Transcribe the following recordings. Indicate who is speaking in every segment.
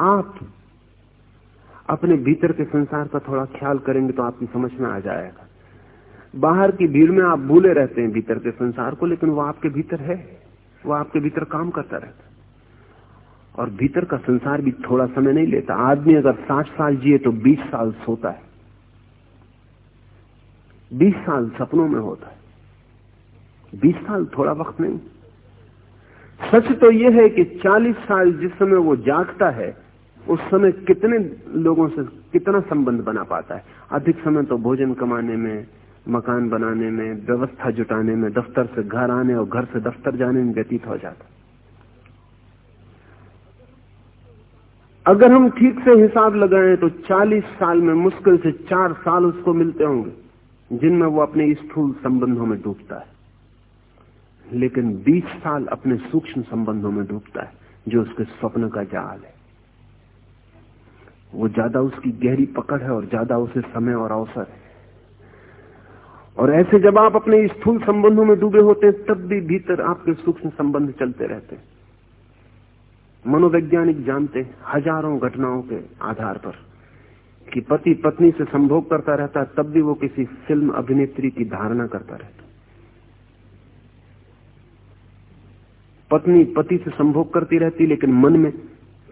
Speaker 1: आप अपने भीतर के संसार का थोड़ा ख्याल करेंगे तो आपकी समझ में आ जाएगा। बाहर की भीड़ में आप भूले रहते हैं भीतर के संसार को, लेकिन वो आपके भीतर है। वो आपके भीतर काम करता रहता है। और भीतर का संसार भी थोड़ा समय नहीं लेता। आदमी अगर साठ साल जिए तो बीस साल सोता है। बीस साल सपनों में होता है। बीस साल थोड़ा वक्त नहीं। सच तो यह है कि चालीस साल जिस समय वो जागता है उस समय कितने लोगों से कितना संबंध बना पाता है? अधिक समय तो भोजन कमाने में, मकान बनाने में, व्यवस्था जुटाने में, दफ्तर से घर आने और घर से दफ्तर जाने में व्यतीत हो जाता अगर हम ठीक से हिसाब लगाएँ तो 40 साल में मुश्किल से चार साल उसको मिलते होंगे, जिनमें वो अपने स्थूल संबंधों में डूबता है। लेकिन 20 साल अपने सूक्ष्म संबंधों में डूबता है, जो उसके स्वप्न का जाल है। वो ज़्यादा उसकी गहरी पकड़ है और ज़्यादा उसे समय और अवसर है। और ऐसे जब आप अपने स्थूल संबंधों में डूबे होते हैं, तब भी भीतर आपके सूक्ष्म संबंध चलते रहते हैं। मनोवैज्ञानिक जानते हज़ारों घटनाओं के आधार पर, कि पति पत्नी से संभोग करता रहता तब भी वो किसी फ़िल्म अभिनेत्री की धारणा करता रहता पत्नी पति से संभोग करती रहती, लेकिन मन में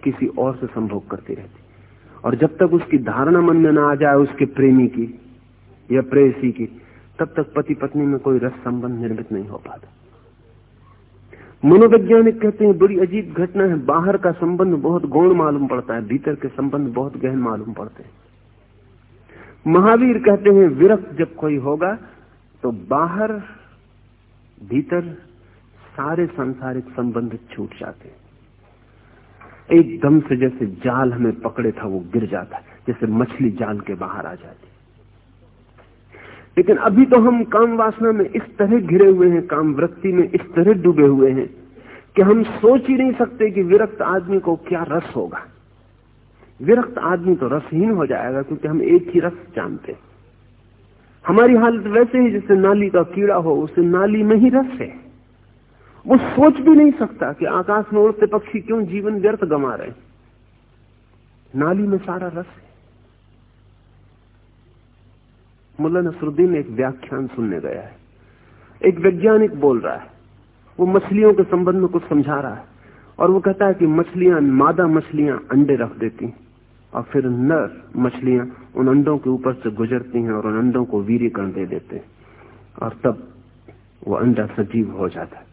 Speaker 1: किसी और से संभोग करती रहती। और जब तक उसकी धारणा मन में ना आ जाए उसके प्रेमी की या प्रेसी की, तब तक पति पत्नी में कोई रस संबंध निर्मित नहीं हो पाता। मनोवैज्ञानिक कहते हैं बड़ी अजीब घटना है, बाहर का संबंध बहुत गौण मालूम पड़ता है, भीतर के संबंध बहुत गहन मालूम पड़ते हैं। महावीर कहते हैं, विरक्त जब कोई होगा तो बाहर, भीतर सारे सांसारिक संबंध छूट जाते एकदम से जैसे जाल हमें पकड़े था, वो गिर जाता जैसे मछली जाल के बाहर आ जाती लेकिन अभी तो हम काम वासना में इस तरह घिरे हुए हैं, काम वृत्ति में इस तरह डूबे हुए हैं, कि हम सोच ही नहीं सकते कि विरक्त आदमी को क्या रस होगा। विरक्त आदमी तो रसहीन हो जाएगा, क्योंकि हम एक ही रस जानते हैं। हमारी हालत वैसे ही, जैसे नाली का कीड़ा हो, उसे नाली में ही रस है। वो सोच भी नहीं सकता कि आकाश में उड़ते पक्षी क्यों जीवन व्यर्थ गंवा रहे नाली में सारा रस है। मुल्ला नसरुद्दीन एक व्याख्यान सुनने गया है। एक वैज्ञानिक बोल रहा है। वो मछलियों के संबंध में कुछ समझा रहा है। और वो कहता है कि मछलियाँ मादा मछलियाँ अंडे रख देती और फिर नर मछलियाँ उन अंडों के ऊपर से गुजरती हैं और उन अंडों को वीरीकरण दे देते हैं। और तब वो अंडा सजीव हो जाता है।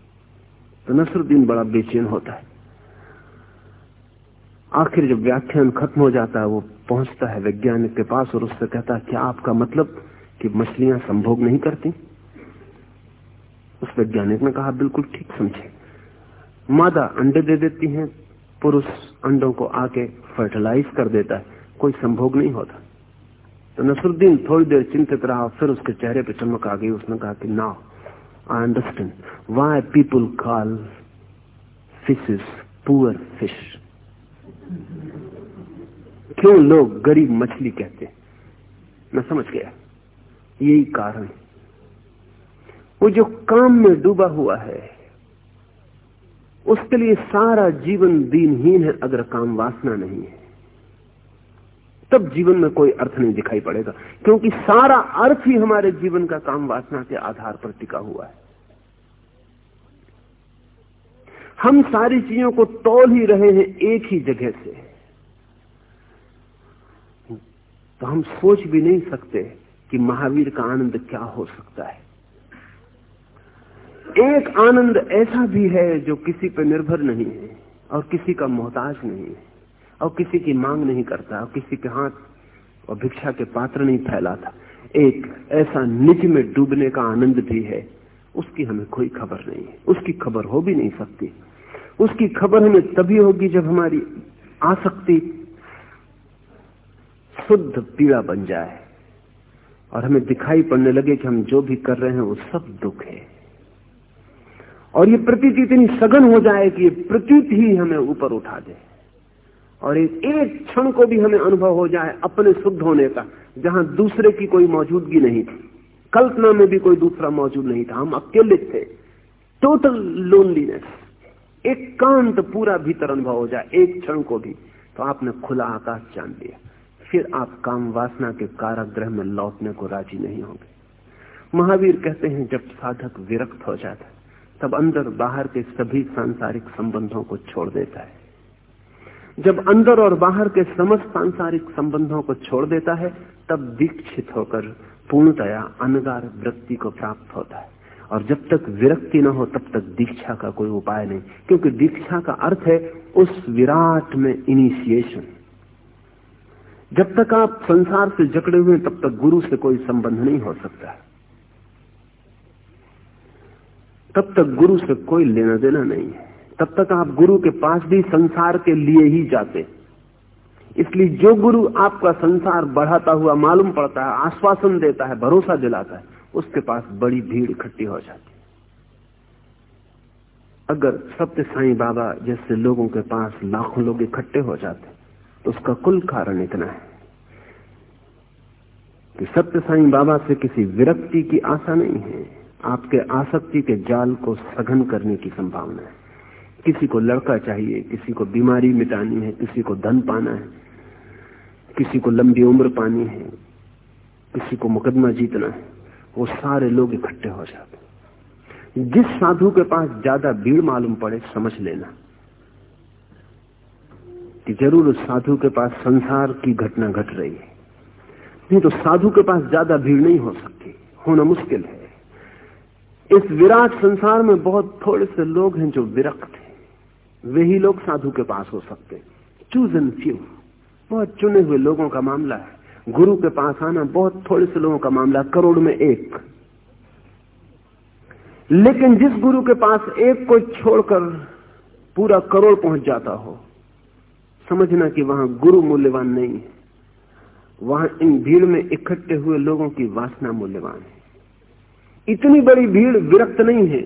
Speaker 1: तो नसरुद्दीन बड़ा बेचैन होता है। आखिर जब व्याख्यान खत्म हो जाता है, वो पहुँचता है वैज्ञानिक के पास और उससे कहता है क्या आपका मतलब कि मछलियाँ संभोग नहीं करती। उस वैज्ञानिक ने कहा, बिल्कुल ठीक समझे। मादा अंडे दे देती हैं, पुरुष अंडों को आके फर्टिलाइज कर देता है, कोई संभोग नहीं होता। तो नसरुद्दीन थोड़ी देर चिंतित रहा, फिर उसके चेहरे पर चमक आ गई, उसने कहा कि now I understand why people call fishes poor fish क्यों लोग गरीब मछली कहते मैं समझ गया। यही कारण। वो जो काम में डूबा हुआ है, उसके लिए सारा जीवन दीनहीन है अगर काम वासना नहीं है। तब जीवन में कोई अर्थ नहीं दिखाई पड़ेगा। क्योंकि सारा अर्थ ही हमारे जीवन का काम वासना के आधार पर टिका हुआ है। हम सारी चीज़ों को तोल ही रहे हैं एक ही जगह से। तो हम सोच भी नहीं सकते कि महावीर का आनंद क्या हो सकता है। एक आनंद ऐसा भी है जो किसी पर निर्भर नहीं है और किसी का मोहताज नहीं है। और किसी की मांग नहीं करता, और किसी के हाथ और भिक्षा के पात्र नहीं फैलाता। एक ऐसा निज में डूबने का आनंद भी है, उसकी हमें कोई खबर नहीं है। उसकी खबर हो भी नहीं सकती। उसकी खबर हमें तभी होगी जब हमारी आसक्ति शुद्ध पीड़ा बन जाए, और हमें दिखाई पड़ने लगे कि हम जो भी कर रहे हैं, वो सब दुख है। और ये प्रतीत इतनी सघन हो जाए कि ये प्रतीत ही हमें ऊपर उठा दे। और एक एक क्षण को भी हमें अनुभव हो जाए अपने शुद्ध होने का, जहाँ दूसरे की कोई मौजूदगी नहीं थी। कल्पना में भी कोई दूसरा मौजूद नहीं था। हम अकेले थे। टोटल लोनलीनेस एक कांत पूरा भीतर अनुभव हो जाए एक क्षण को भी। तो आपने खुला आकाश जान लिया। फिर आप काम वासना के काराग्रह में लौटने को राज़ी नहीं होंगे। महावीर कहते हैं, जब साधक विरक्त हो जाता है, तब अंदर बाहर के सभी सांसारिक संबंधों को छोड़ देता है। जब अंदर और बाहर के समस्त सांसारिक संबंधों को छोड़ देता है, तब दीक्षित होकर पूर्णतया अनगार वृत्ति को प्राप्त होता है। और जब तक विरक्ति न हो, तब तक दीक्षा का कोई उपाय नहीं। क्योंकि दीक्षा का अर्थ है उस विराट में इनिशिएशन जब तक आप संसार से जकड़े हुए तब तक गुरु से कोई संबंध नहीं हो सकता तब तक गुरु से कोई लेना देना नहीं है। तब तक आप गुरु के पास भी संसार के लिए ही जाते। इसलिए जो गुरु आपका संसार बढ़ाता हुआ मालूम पड़ता है, आश्वासन देता है, भरोसा दिलाता है, उसके पास बड़ी भीड़ इकट्ठी हो जाती। अगर सत्य साईं बाबा जैसे लोगों के पास लाखों लोग इकट्ठे हो जाते तो उसका कुल कारण इतना है कि सत्य साईं बाबा से किसी विरक्ति की आशा नहीं है। आपके आसक्ति के जाल को सघन करने की संभावना है। किसी को लड़का चाहिए, किसी को बीमारी मिटानी है, किसी को धन पाना है, किसी को लंबी उम्र पानी है, किसी को मुकदमा जीतना है, वो सारे लोग इकट्ठे हो जाते जिस साधु के पास ज़्यादा भीड़ मालूम पड़े, समझ लेना कि ज़रूर उस साधु के पास संसार की घटना घट गट रही है। नहीं तो साधु के पास ज़्यादा भीड़ नहीं हो सकती, होना मुश्किल है। इस विराट संसार में बहुत थोड़े से लोग हैं जो विरक्त हैं। वे ही लोग साधु के पास हो सकते। चूज़ एंड फ्यू बहुत चुने हुए लोगों का मामला है। गुरु के पास आना बहुत थोड़े से लोगों का मामला करोड़ में एक। लेकिन जिस गुरु के पास एक को छोड़कर पूरा करोड़ पहुँच जाता हो, समझना कि वहाँ गुरु मूल्यवान नहीं है। वहाँ इन भीड़ में इकट्ठे हुए लोगों की वासना मूल्यवान है। इतनी बड़ी भीड़ विरक्त नहीं है।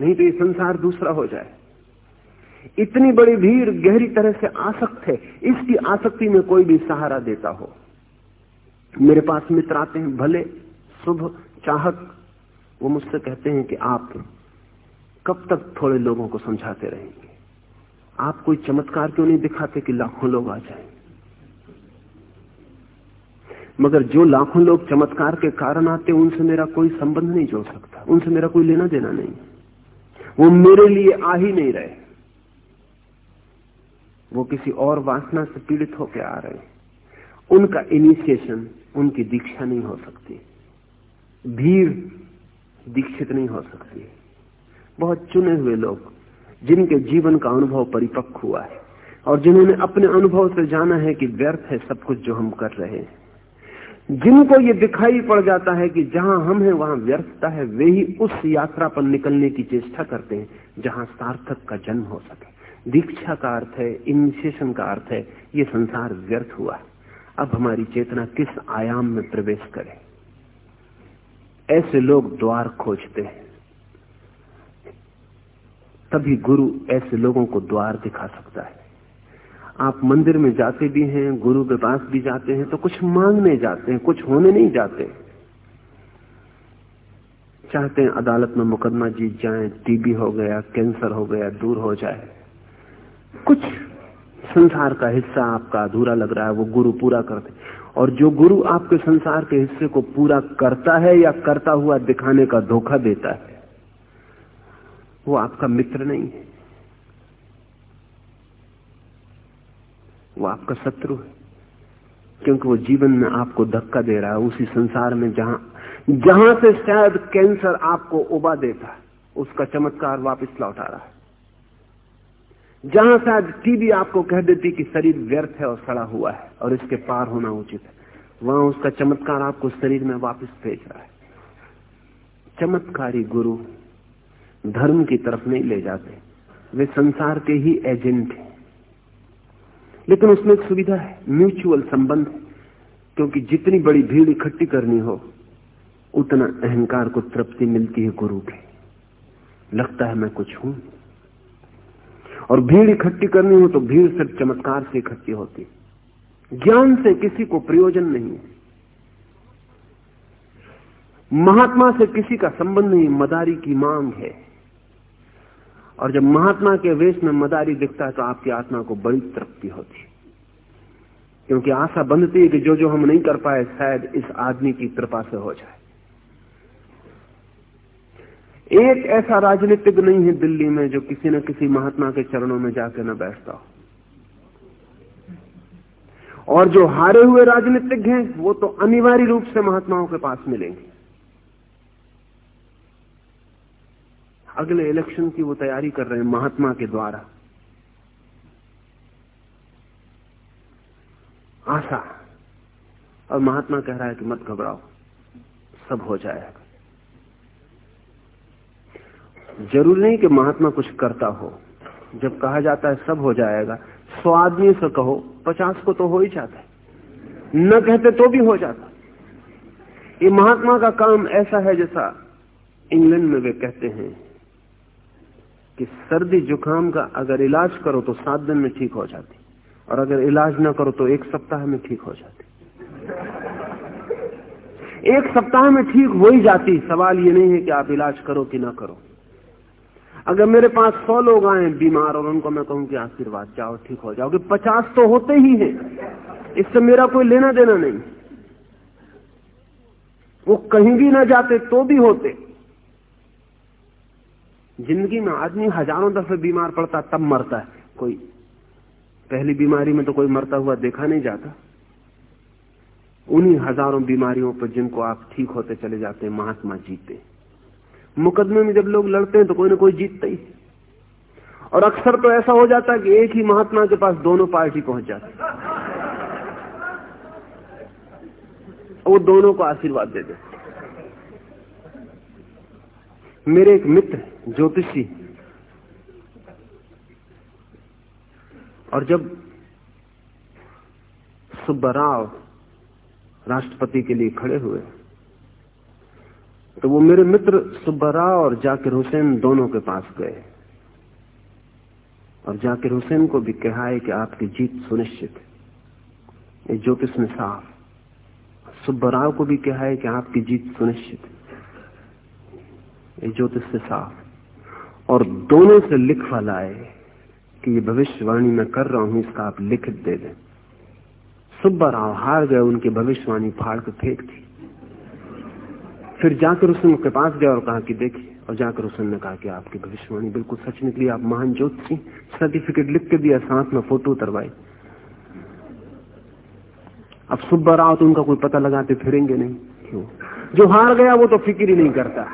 Speaker 1: नहीं तो ये संसार दूसरा हो जाए। इतनी बड़ी भीड़ गहरी तरह से आसक्त है, इसकी आसक्ति में कोई भी सहारा देता हो। मेरे पास मित्र आते हैं, भले, शुभ, चाहक। वो मुझसे कहते हैं कि आप कब तक थोड़े लोगों को समझाते रहेंगे? आप कोई चमत्कार क्यों नहीं दिखाते कि लाखों लोग आ जाएँ? मगर जो लाखों लोग चमत्कार के कारण आते उनसे मेरा कोई संबंध नहीं जोड़ सकता, उनसे मेरा कोई लेना देना नहीं। वो मेरे लिए आ ही नहीं रहे। वो किसी और वासना से पीड़ित होकर आ रहे हैं। उनका इनिशिएशन उनकी दीक्षा नहीं हो सकती। भीड़ दीक्षित नहीं हो सकती। बहुत चुने हुए लोग, जिनके जीवन का अनुभव परिपक्व हुआ है, और जिन्होंने अपने अनुभव से जाना है कि व्यर्थ है सब कुछ जो हम कर रहे हैं। जिनको ये दिखाई पड़ जाता है कि जहाँ हम हैं, वहाँ व्यर्थता है, वे ही उस यात्रा पर निकलने की चेष्टा करते हैं, जहाँ सार्थक का जन्म हो सके। दीक्षा का अर्थ है इनिशिएशन का अर्थ है, ये संसार व्यर्थ हुआ। अब हमारी चेतना किस आयाम में प्रवेश करे? ऐसे लोग द्वार खोजते हैं। तभी गुरु ऐसे लोगों को द्वार दिखा सकता है। आप मंदिर में जाते भी हैं, गुरु के पास भी जाते हैं तो कुछ मांगने जाते हैं, कुछ होने नहीं जाते। चाहते हैं अदालत में मुकदमा जीत जाए, टीबी हो गया, कैंसर हो गया, दूर हो जाए। कुछ संसार का हिस्सा आपका अधूरा लग रहा है, वो गुरु पूरा करते और जो गुरु आपके संसार के हिस्से को पूरा करता है या करता हुआ दिखाने का धोखा देता है, वो आपका मित्र नहीं है। वो आपका शत्रु है, क्योंकि वो जीवन में आपको धक्का दे रहा है, उसी संसार में जहाँ जहाँ से शायद कैंसर आपको उबा देता है, उसका चमत्कार वापस लौटा रहा है। जहाँ शायद टीबी आपको कह देती कि शरीर व्यर्थ है और सड़ा हुआ है और इसके पार होना उचित है। वहाँ उसका चमत्कार आपको शरीर में वापस भेज रहा है। चमत्कारी गुरु धर्म की तरफ़ नहीं ले जाते। वे संसार के ही एजेंट हैं। लेकिन उसमें एक सुविधा है, म्यूचुअल संबंध क्योंकि जितनी बड़ी भीड़ इकट्ठी करनी हो, उतना अहंकार को तृप्ति मिलती है गुरु के। लगता है मैं कुछ हूँ। और भीड़ इकट्ठी करनी हो तो भीड़ सिर्फ़ चमत्कार से इकट्ठी होती ज्ञान से किसी को प्रयोजन नहीं है। महात्मा से किसी का संबंध नहीं, मदारी की मांग है। और जब महात्मा के वेश में मदारी दिखता है तो आपकी आत्मा को बड़ी तृप्ति होती क्योंकि आशा बंधती है कि जो जो हम नहीं कर पाए, शायद इस आदमी की कृपा से हो जाए। एक ऐसा राजनीतिक नहीं है दिल्ली में जो किसी न किसी महात्मा के चरणों में जाकर न बैठता हो। और जो हारे हुए राजनीतिक हैं, वो तो अनिवार्य रूप से महात्माओं के पास मिलेंगे। अगले इलेक्शन की वो तैयारी कर रहे हैं महात्मा के द्वारा। आशा। और महात्मा कह रहा है कि मत घबराओ, सब हो जाएगा। ज़रूर नहीं कि महात्मा कुछ करता हो। जब कहा जाता है, सब हो जाएगा। सौ आदमी से कहो, पचास को तो हो ही जाता है। न कहते तो भी हो जाता। ये महात्मा का काम ऐसा है जैसा इंग्लैंड में वे कहते हैं कि सर्दी जुकाम का अगर इलाज करो तो सात दिन में ठीक हो जाती। और अगर इलाज ना करो तो एक सप्ताह में ठीक हो जाती। एक सप्ताह में ठीक हो ही जाती। सवाल ये नहीं है कि आप इलाज करो कि ना करो। अगर मेरे पास सौ लोग आए बीमार और उनको मैं कहूँ कि आशीर्वाद जाओ, ठीक हो जाओगे। पचास तो होते ही हैं। इससे मेरा कोई लेना देना नहीं। वो कहीं भी ना जाते तो भी होते। ज़िंदगी में आदमी हज़ारों दफे बीमार पड़ता, तब मरता है। कोई पहली बीमारी में तो कोई मरता हुआ देखा नहीं जाता। उन्हीं हज़ारों बीमारियों पर जिनको आप ठीक होते चले जाते महात्मा जीते। हैं मुकदमे में जब लोग लड़ते हैं तो कोई ना कोई जीतता ही। और अक्सर तो ऐसा हो जाता है कि एक ही महात्मा के पास दोनों पार्टी पहुँच जाती वो दोनों को आशीर्वाद दे दे मेरे एक मित्र ज्योतिषी। और जब सुब्बराव राष्ट्रपति के लिए खड़े हुए तो वो मेरे मित्र सुब्बाराव और जाकिर हुसैन दोनों के पास गए। और जाकिर हुसैन को भी कहा है कि आपकी जीत सुनिश्चित है। ये ज्योतिष में साफ़ सुब्बाराव को भी कहा है कि आपकी जीत सुनिश्चित ये ज्योतिष से साफ़ और दोनों से लिखवा लाए कि ये भविष्यवाणी मैं कर रहा हूँ, इसका आप लिखित दे दें। सुब्बाराव हार गए, उनकी भविष्यवाणी फाड़ के फेंक थी फिर जाकर उसने के पास गया और कहा कि देखिए, और जाकर उसने कहा कि आपकी भविष्यवाणी बिल्कुल सच निकली, आप महान ज्योतिषी सर्टिफिकेट लिख के दिया, साथ में फ़ोटो उतरवाई। अब सुब्बा राव तो उनका कोई पता लगाते फिरेंगे नहीं। क्यों? जो हार गया, वो तो फ़िक्र ही नहीं करता।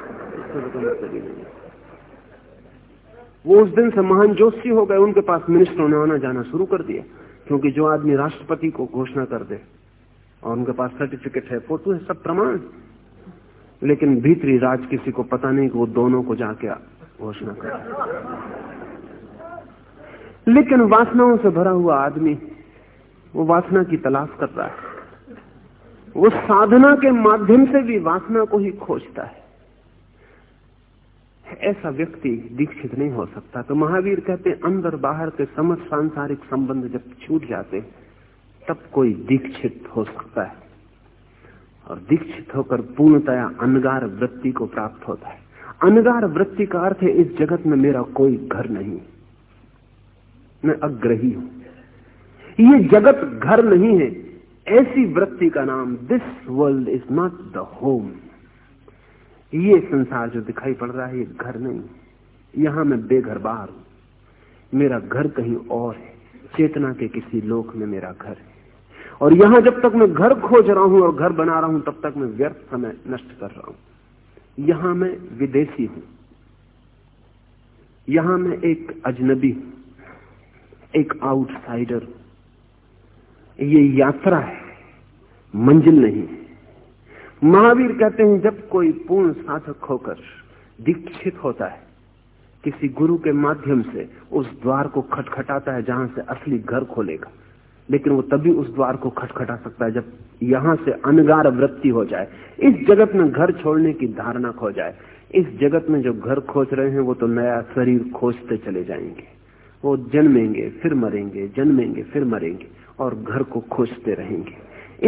Speaker 1: वो उस दिन से महान जोशी हो गए, उनके पास मिनिस्टरों ने आना जाना शुरू कर दिया, क्योंकि जो आदमी राष्ट्रपति को घोषणा कर दे, और उनके पास सर्टिफिकेट है, फ़ोटो है, सब प्रमाण। लेकिन भीतरी राज किसी को पता नहीं कि वो दोनों को जाके घोषणा कर लेकिन वासनाओं से भरा हुआ आदमी, वो वासना की तलाश कर रहा है। वो साधना के माध्यम से भी वासना को ही खोजता है। ऐसा व्यक्ति दीक्षित नहीं हो सकता। तो महावीर कहते हैं, अंदर बाहर के समझ सांसारिक संबंध जब छूट जाते, तब कोई दीक्षित हो सकता है। और दीक्षित होकर पूर्णतया अनगार वृत्ति को प्राप्त होता है। अनगार वृत्ति का अर्थ है, इस जगत में मेरा कोई घर नहीं। मैं अग्रही हूँ। ये जगत घर नहीं है, ऐसी वृत्ति का नाम this world is not the home ये संसार जो दिखाई पड़ रहा है, ये घर नहीं। यहाँ मैं बेघर बाहर हूँ। मेरा घर कहीं और है। चेतना के किसी लोक में मेरा घर है। और यहाँ जब तक मैं घर खोज रहा हूँ और घर बना रहा हूँ, तब तक मैं व्यर्थ समय नष्ट कर रहा हूँ। यहाँ मैं विदेशी हूँ। यहाँ मैं एक अजनबी हूँ। एक आउटसाइडर ये यात्रा है, मंजिल नहीं महावीर कहते हैं, जब कोई पूर्ण साधक होकर दीक्षित होता है, किसी गुरु के माध्यम से उस द्वार को खटखटाता है जहाँ से असली घर खोलेगा। लेकिन वो तभी उस द्वार को खटखटा सकता है जब यहाँ से अनगार वृत्ति हो जाए। इस जगत में घर छोड़ने की धारणा खो जाए। इस जगत में जो घर खोज रहे हैं, वो तो नया शरीर खोजते चले जाएँगे। वो जन्मेंगे, फिर मरेंगे, जन्मेंगे, फिर मरेंगे और घर को खोजते रहेंगे।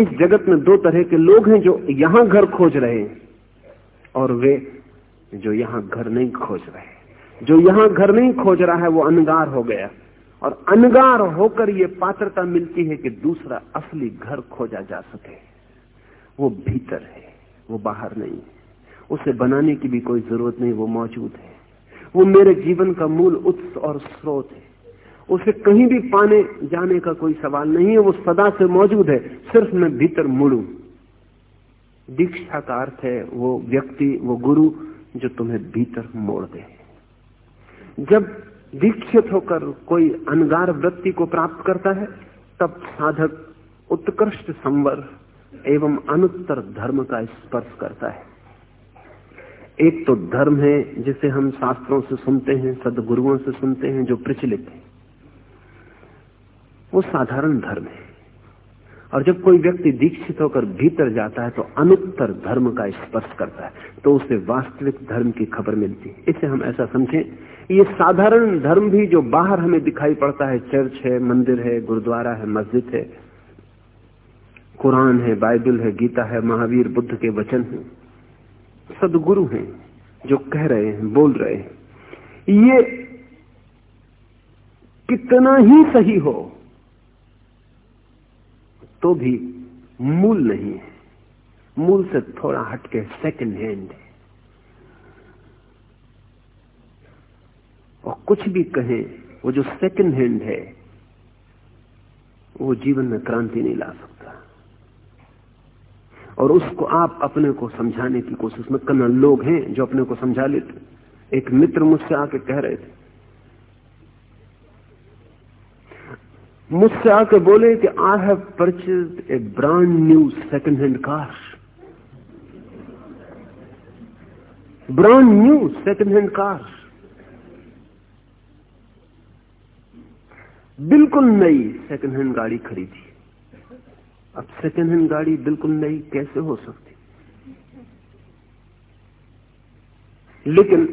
Speaker 1: इस जगत में दो तरह के लोग हैं जो यहाँ घर खोज रहे हैं और वे जो यहाँ घर नहीं खोज रहे। जो यहाँ घर नहीं खोज रहा है, वो अनगार हो गया। और अनगार होकर ये पात्रता मिलती है कि दूसरा असली घर खोजा जा सके। वो भीतर है, वो बाहर नहीं है। उसे बनाने की भी कोई ज़रूरत नहीं, वो मौजूद है। वो मेरे जीवन का मूल उत्स और स्रोत है। उसे कहीं भी पाने जाने का कोई सवाल नहीं है, वो सदा से मौजूद है। सिर्फ़ मैं भीतर मुड़ू। दीक्षा का अर्थ है वो व्यक्ति, वो गुरु जो तुम्हें भीतर मोड़ दे। जब दीक्षित होकर कोई अनगार वृत्ति को प्राप्त करता है, तब साधक उत्कृष्ट संवर एवं अनुत्तर धर्म का स्पर्श करता है। एक तो धर्म है जिसे हम शास्त्रों से सुनते हैं, सदगुरुओं से सुनते हैं, जो प्रचलित है। वो साधारण धर्म है। और जब कोई व्यक्ति दीक्षित होकर भीतर जाता है तो अनुत्तर धर्म का स्पर्श करता है। तो उसे वास्तविक धर्म की खबर मिलती है। इसे हम ऐसा समझें ये साधारण धर्म भी जो बाहर हमें दिखाई पड़ता है, चर्च है, मंदिर है, गुरुद्वारा है, मस्जिद है, कुरान है, बाइबल है, गीता है, महावीर, बुद्ध के वचन है, सदगुरु हैं, जो कह रहे हैं, बोल रहे हैं। ये कितना ही सही हो तो भी मूल नहीं है। मूल से थोड़ा हटके सेकंड हैंड है। और कुछ भी कहें, वो जो सेकंड हैंड है, वो जीवन में क्रांति नहीं ला सकता। और उसको आप अपने को समझाने की कोशिश मत करना। लोग हैं जो अपने को समझा लेते एक मित्र मुझसे आके कह रहे थे। मुझसे आके बोले कि I have purchase a brand new second hand car brand new second hand car बिल्कुल नई सेकंड हैंड गाड़ी खरीदी। अब सेकेंड हैंड गाड़ी बिल्कुल नई कैसे हो सकती? लेकिन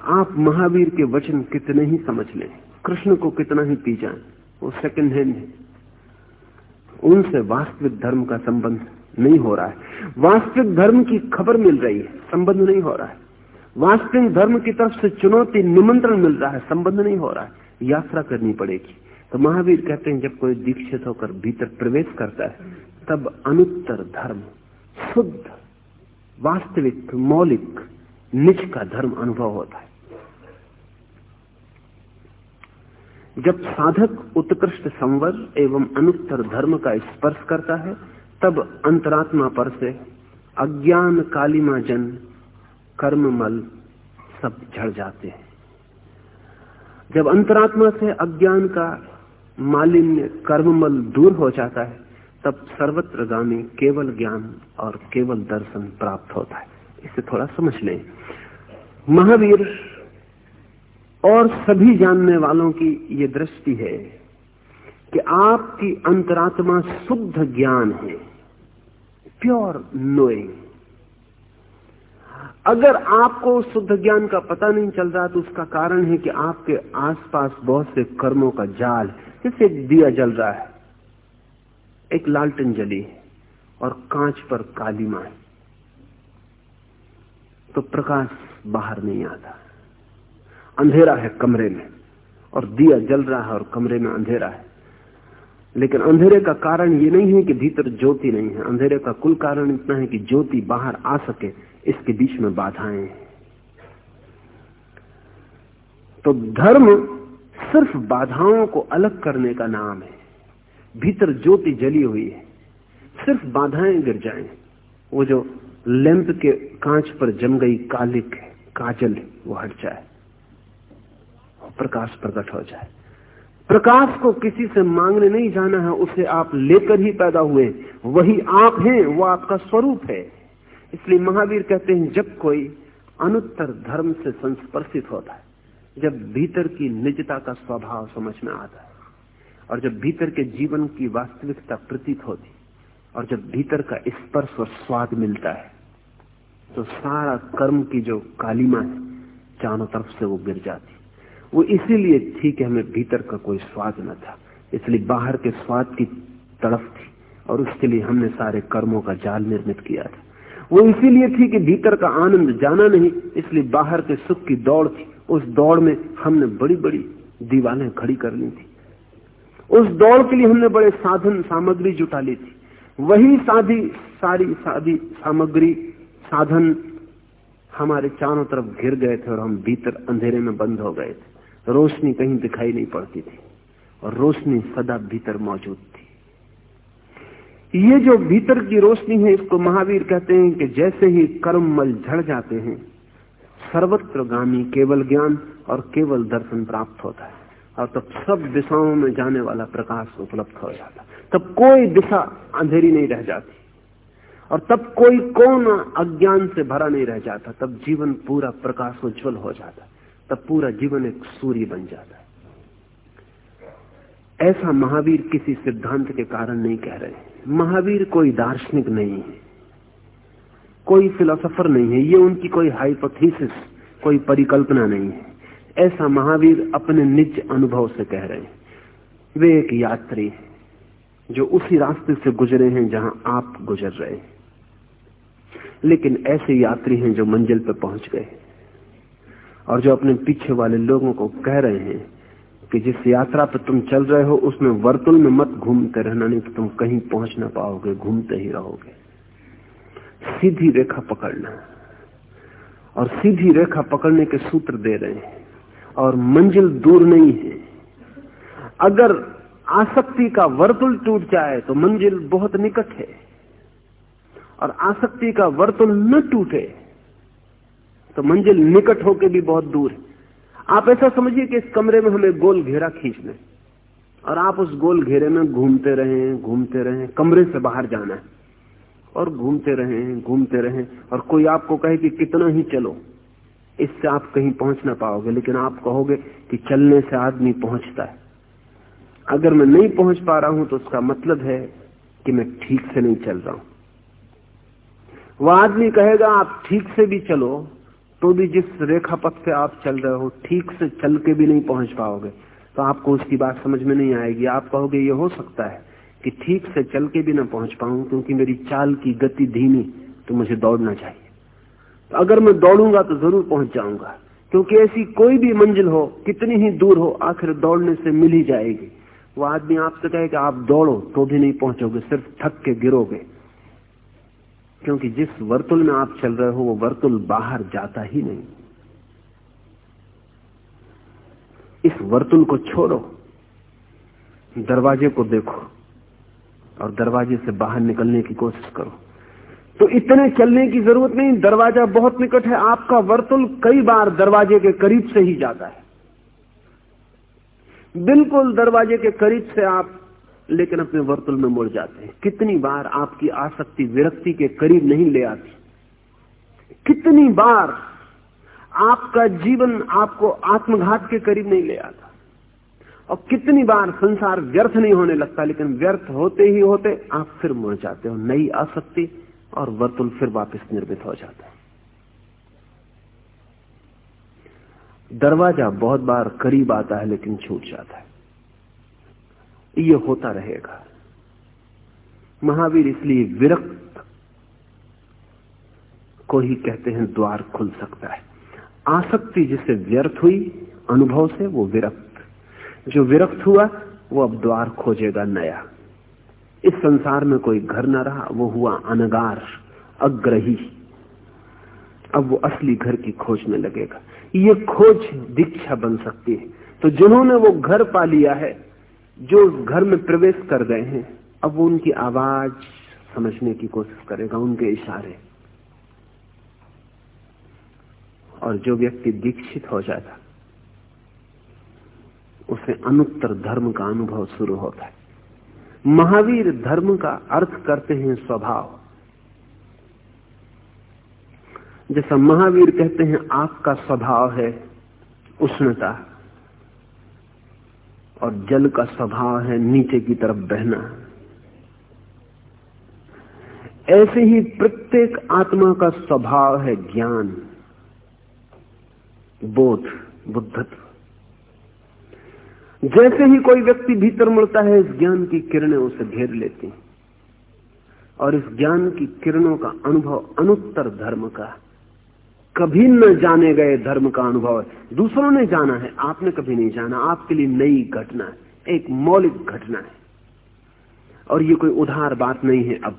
Speaker 1: आप महावीर के वचन कितने ही समझ लें, कृष्ण को कितना ही पी जाए, वो सेकेंड हैंड है। उनसे वास्तविक धर्म का संबंध नहीं हो रहा है। वास्तविक धर्म की खबर मिल रही है, संबंध नहीं हो रहा है। वास्तविक धर्म की तरफ़ से चुनौती, निमंत्रण मिल रहा है, संबंध नहीं हो रहा है। यात्रा करनी पड़ेगी। तो महावीर कहते हैं, जब कोई दीक्षित होकर भीतर प्रवेश करता है, तब अनुत्तर धर्म, शुद्ध, वास्तविक, मौलिक, निज का धर्म अनुभव होता है। जब साधक उत्कृष्ट संवर एवं अनुत्तर धर्म का स्पर्श करता है, तब अंतरात्मा पर से अज्ञान कालिमा जन कर्ममल सब झड़ जाते हैं। जब अंतरात्मा से अज्ञान का मालिन्य कर्ममल दूर हो जाता है, तब सर्वत्र गामी केवल ज्ञान और केवल दर्शन प्राप्त होता है। इसे थोड़ा समझ लें। महावीर और सभी जानने वालों की ये दृष्टि है कि आपकी अंतरात्मा शुद्ध ज्ञान है प्योर नोइंग अगर आपको शुद्ध ज्ञान का पता नहीं चल रहा तो उसका कारण है कि आपके आसपास बहुत से कर्मों का जाल जैसे दिया जल रहा है। एक लालटन जली है और कांच पर कालीमा है तो प्रकाश बाहर नहीं आता। अंधेरा है कमरे में और दिया जल रहा है और कमरे में अंधेरा है। लेकिन अंधेरे का कारण ये नहीं है कि भीतर ज्योति नहीं है। अंधेरे का कुल कारण इतना है कि ज्योति बाहर आ सके, इसके बीच में बाधाएँ तो धर्म सिर्फ़ बाधाओं को अलग करने का नाम है। भीतर ज्योति जली हुई है। सिर्फ़ बाधाएँ गिर जाएँ। वो जो लैंप के कांच पर जम गई कालिक काजल, वो हट जाए। प्रकाश प्रकट हो जाए। प्रकाश को किसी से मांगने नहीं जाना है, उसे आप लेकर ही पैदा हुए। वही आप हैं, वो आपका स्वरूप है। इसलिए महावीर कहते हैं, जब कोई अनुत्तर धर्म से संस्पर्शित होता है, जब भीतर की निजता का स्वभाव समझ में आता है, और जब भीतर के जीवन की वास्तविकता प्रतीत होती, और जब भीतर का स्पर्श और स्वाद मिलता है तो सारा कर्म की जो कालीमा है, चारों तरफ़ से वो गिर जाती वो इसीलिए थी कि हमें भीतर का कोई स्वाद न था। इसलिए बाहर के स्वाद की तड़फ थी और उसके लिए हमने सारे कर्मों का जाल निर्मित किया था। वो इसीलिए थी कि भीतर का आनंद जाना नहीं, इसलिए बाहर के सुख की दौड़ थी। उस दौड़ में हमने बड़ी बड़ी दीवारें खड़ी कर ली थी। उस दौड़ के लिए हमने बड़े साधन, सामग्री जुटा ली थी। वही साधी, सारी सादी सामग्री, साधन हमारे चारों तरफ़ घिर गए थे और हम भीतर अंधेरे में बंद हो गए थे। रोशनी कहीं दिखाई नहीं पड़ती थी और रोशनी सदा भीतर मौजूद थी। ये जो भीतर की रोशनी है, इसको महावीर कहते हैं कि जैसे ही कर्म मल झड़ जाते हैं सर्वत्र गामी केवल ज्ञान और केवल दर्शन प्राप्त होता है और तब सब दिशाओं में जाने वाला प्रकाश उपलब्ध हो जाता तब कोई दिशा अंधेरी नहीं रह जाती और तब कोई कौन अज्ञान से भरा नहीं रह जाता, तब जीवन पूरा प्रकाश उज्जवल हो जाता तब पूरा जीवन एक सूर्य बन जाता है। ऐसा महावीर किसी सिद्धांत के कारण नहीं कह रहे महावीर कोई दार्शनिक नहीं है, कोई फिलोसोफर नहीं है, ये उनकी कोई हाइपोथेसिस, कोई परिकल्पना नहीं है। ऐसा महावीर अपने निज अनुभव से कह रहे हैं। वे एक यात्री हैं, जो उसी रास्ते से गुजरे हैं जहाँ आप गुजर रहे हैं। लेकिन ऐसे यात्री हैं जो मंजिल पर पहुँच गए और जो अपने पीछे वाले लोगों को कह रहे हैं कि जिस यात्रा पर तुम चल रहे हो, उसमें वर्तुल में मत घूमते रहना, नहीं तो तुम कहीं पहुँच ना पाओगे, घूमते ही रहोगे। सीधी रेखा पकड़ना। और सीधी रेखा पकड़ने के सूत्र दे रहे हैं। और मंजिल दूर नहीं है। अगर आसक्ति का वर्तुल टूट जाए तो मंजिल बहुत निकट है। और आसक्ति का वर्तुल न टूटे तो मंजिल निकट होके भी बहुत दूर है। आप ऐसा समझिए कि इस कमरे में हमें गोल घेरा खींचना और आप उस गोल घेरे में घूमते रहे घूमते रहे, कमरे से बाहर जाना है। और घूमते रहे घूमते रहे, और कोई आपको कहे कि कितना ही चलो, इससे आप कहीं पहुँच ना पाओगे। लेकिन आप कहोगे कि चलने से आदमी पहुँचता है। अगर मैं नहीं पहुँच पा रहा हूँ तो उसका मतलब है कि मैं ठीक से नहीं चल रहा हूँ। वह आदमी कहेगा, आप ठीक से भी चलो तो भी जिस रेखा पथ पे आप चल रहे हो, ठीक से चल के भी नहीं पहुँच पाओगे। तो आपको उसकी बात समझ में नहीं आएगी। आप कहोगे, ये हो सकता है कि ठीक से चल के भी ना पहुँच पाऊँ, क्योंकि मेरी चाल की गति धीमी तो मुझे दौड़ना चाहिए। तो अगर मैं दौड़ूँगा तो ज़रूर पहुँच जाऊँगा। क्योंकि ऐसी कोई भी मंजिल हो, कितनी ही दूर हो, आखिर दौड़ने से मिल ही जाएगी। वो आदमी आपसे कहे कि आप दौड़ो तो भी नहीं पहुंचोगे, सिर्फ़ थक के गिरोगे। क्योंकि जिस वर्तुल में आप चल रहे हो, वो वर्तुल बाहर जाता ही नहीं। इस वर्तुल को छोड़ो। दरवाजे को देखो और दरवाजे से बाहर निकलने की कोशिश करो। तो इतने चलने की ज़रूरत नहीं, दरवाज़ा बहुत निकट है। आपका वर्तुल कई बार दरवाजे के करीब से ही जाता है। बिल्कुल दरवाजे के करीब से आप लेकिन अपने वर्तुल में मुड़ जाते हैं। कितनी बार आपकी आसक्ति विरक्ति के करीब नहीं ले आती? कितनी बार आपका जीवन आपको आत्मघात के करीब नहीं ले आता? और कितनी बार संसार व्यर्थ नहीं होने लगता, लेकिन व्यर्थ होते ही होते आप फिर मुड़ जाते हो। नई आसक्ति और वर्तुल फिर वापस निर्मित हो जाता है। दरवाज़ा बहुत बार करीब आता है, लेकिन छूट जाता है। ये होता रहेगा। महावीर इसलिए विरक्त को ही कहते हैं, द्वार खुल सकता है। आसक्ति जिसे व्यर्थ हुई, अनुभव से वो विरक्त। जो विरक्त हुआ, वो अब द्वार खोजेगा नया। इस संसार में कोई घर ना रहा, वो हुआ अनगार, अग्रही। अब वो असली घर की खोज में लगेगा। ये खोज दीक्षा बन सकती है। तो जिन्होंने वो घर पा लिया है जो घर में प्रवेश कर गए हैं, अब वो उनकी आवाज़ समझने की कोशिश करेगा, उनके इशारे। और जो व्यक्ति दीक्षित हो जाता, उसे अनुत्तर धर्म का अनुभव शुरू होता है। महावीर धर्म का अर्थ करते हैं स्वभाव। जैसा महावीर कहते हैं, आपका स्वभाव है उष्णता। और जल का स्वभाव है नीचे की तरफ़ बहना। ऐसे ही प्रत्येक आत्मा का स्वभाव है ज्ञान, बोध, बुद्धत्व। जैसे ही कोई व्यक्ति भीतर मुड़ता है, इस ज्ञान की किरणें उसे घेर लेती और इस ज्ञान की किरणों का अनुभव अनुत्तर धर्म का कभी न जाने गए धर्म का अनुभव है। दूसरों ने जाना है, आपने कभी नहीं जाना। आपके लिए नई घटना है, एक मौलिक घटना है। और ये कोई उधार बात नहीं है अब।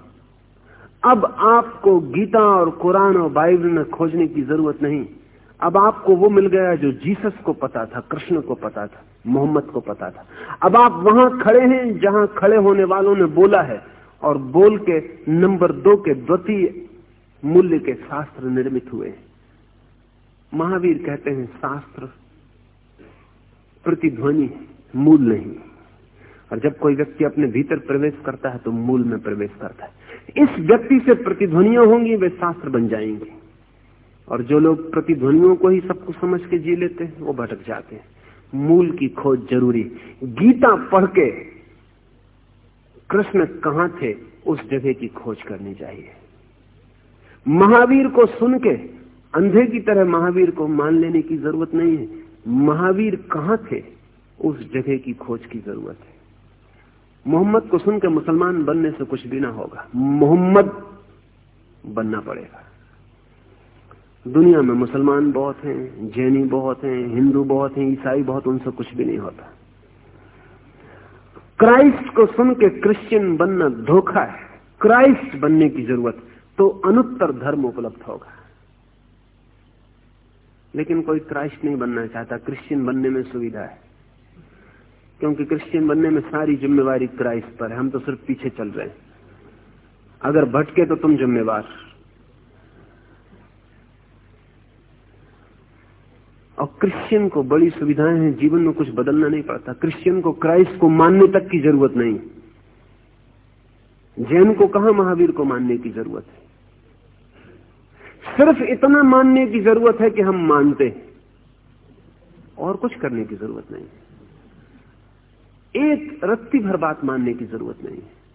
Speaker 1: अब आपको गीता और कुरान और बाइबल में खोजने की ज़रूरत नहीं। अब आपको वो मिल गया जो जीसस को पता था, कृष्ण को पता था, मोहम्मद को पता था। अब आप वहाँ खड़े हैं, जहाँ खड़े होने वालों ने बोला है और बोल के, नंबर दो के द्वितीय मूल्य के शास्त्र निर्मित हुए हैं। महावीर कहते हैं, शास्त्र प्रतिध्वनि मूल नहीं। और जब कोई व्यक्ति अपने भीतर प्रवेश करता है तो मूल में प्रवेश करता है। इस व्यक्ति से प्रतिध्वनियाँ होंगी, वे शास्त्र बन जाएँगे। और जो लोग प्रतिध्वनियों को ही सब कुछ समझ के जी लेते हैं, वो भटक जाते हैं। मूल की खोज ज़रूरी। गीता पढ़ के कृष्ण कहाँ थे, उस जगह की खोज करनी चाहिए। महावीर को सुन के अंधे की तरह महावीर को मान लेने की ज़रूरत नहीं है। महावीर कहाँ थे? उस जगह की खोज की ज़रूरत है। मोहम्मद को सुनकर मुसलमान बनने से कुछ भी ना होगा। मोहम्मद बनना पड़ेगा। दुनिया में मुसलमान बहुत हैं, जैनी बहुत हैं, हिंदू बहुत हैं, ईसाई बहुत, उनसे कुछ भी नहीं होता। क्राइस्ट को सुन के क्रिश्चियन बनना धोखा है। क्राइस्ट बनने की ज़रूरत तो अनुत्तर धर्म उपलब्ध होगा। लेकिन कोई क्राइस्ट नहीं बनना चाहता। क्रिश्चियन बनने में सुविधा है। क्योंकि क्रिश्चियन बनने में सारी जिम्मेवारी क्राइस्ट पर है। हम तो सिर्फ़ पीछे चल रहे हैं। अगर भटके तो तुम जिम्मेवार। और क्रिश्चियन को बड़ी सुविधाएँ हैं। जीवन में कुछ बदलना नहीं पड़ता। क्रिश्चियन को क्राइस्ट को मानने तक की ज़रूरत नहीं। जैन को कहा महावीर को मानने की ज़रूरत है? सिर्फ़ इतना मानने की ज़रूरत है कि हम मानते और कुछ करने की ज़रूरत नहीं। एक रत्ती भर बात मानने की ज़रूरत नहीं। है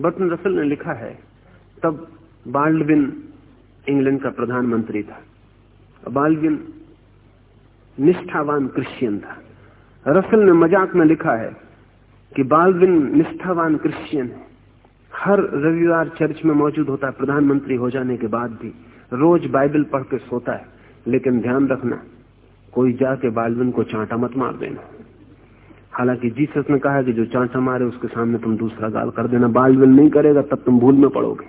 Speaker 1: बर्टन रसल ने लिखा है, तब बाल्डविन इंग्लैंड का प्रधानमंत्री था। बाल्विन निष्ठावान क्रिश्चियन था। रसल ने मज़ाक में लिखा है कि बाल्विन निष्ठावान क्रिश्चियन है। हर रविवार चर्च में मौजूद होता है। प्रधानमंत्री हो जाने के बाद भी रोज बाइबल पढ़ के सोता है। लेकिन ध्यान रखना, कोई जाके बाल्विन को चांटा मत मार देना। हालाँकि जीसस ने कहा कि जो चांटा मारे, उसके सामने तुम दूसरा गाल कर देना। बाल्विन नहीं करेगा, तब तुम भूल में पड़ोगे।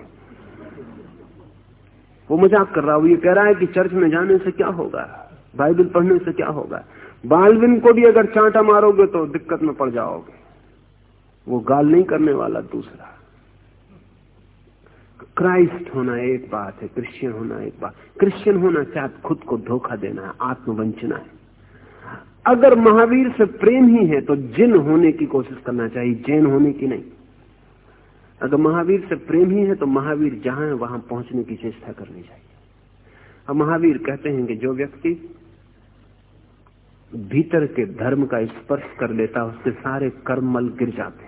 Speaker 1: वो मज़ाक कर रहा है। ये कह रहा है कि चर्च में जाने से क्या होगा? बाइबल पढ़ने से क्या होगा? बालविन को भी अगर चांटा मारोगे तो दिक्कत में पड़ जाओगे। वो गाल नहीं करने वाला दूसरा। क्राइस्ट होना एक बात है, क्रिश्चियन होना एक बात। क्रिश्चियन होना चाहे खुद को धोखा देना है, आत्मवंचना है। अगर महावीर से प्रेम ही है तो जिन होने की कोशिश करना चाहिए, जैन होने की नहीं। अगर महावीर से प्रेम ही है तो महावीर जहाँ है, वहाँ पहुँचने की चेष्टा करनी चाहिए। अब महावीर कहते हैं कि जो व्यक्ति भीतर के धर्म का स्पर्श कर लेता है, उसके सारे कर्मल गिर जाते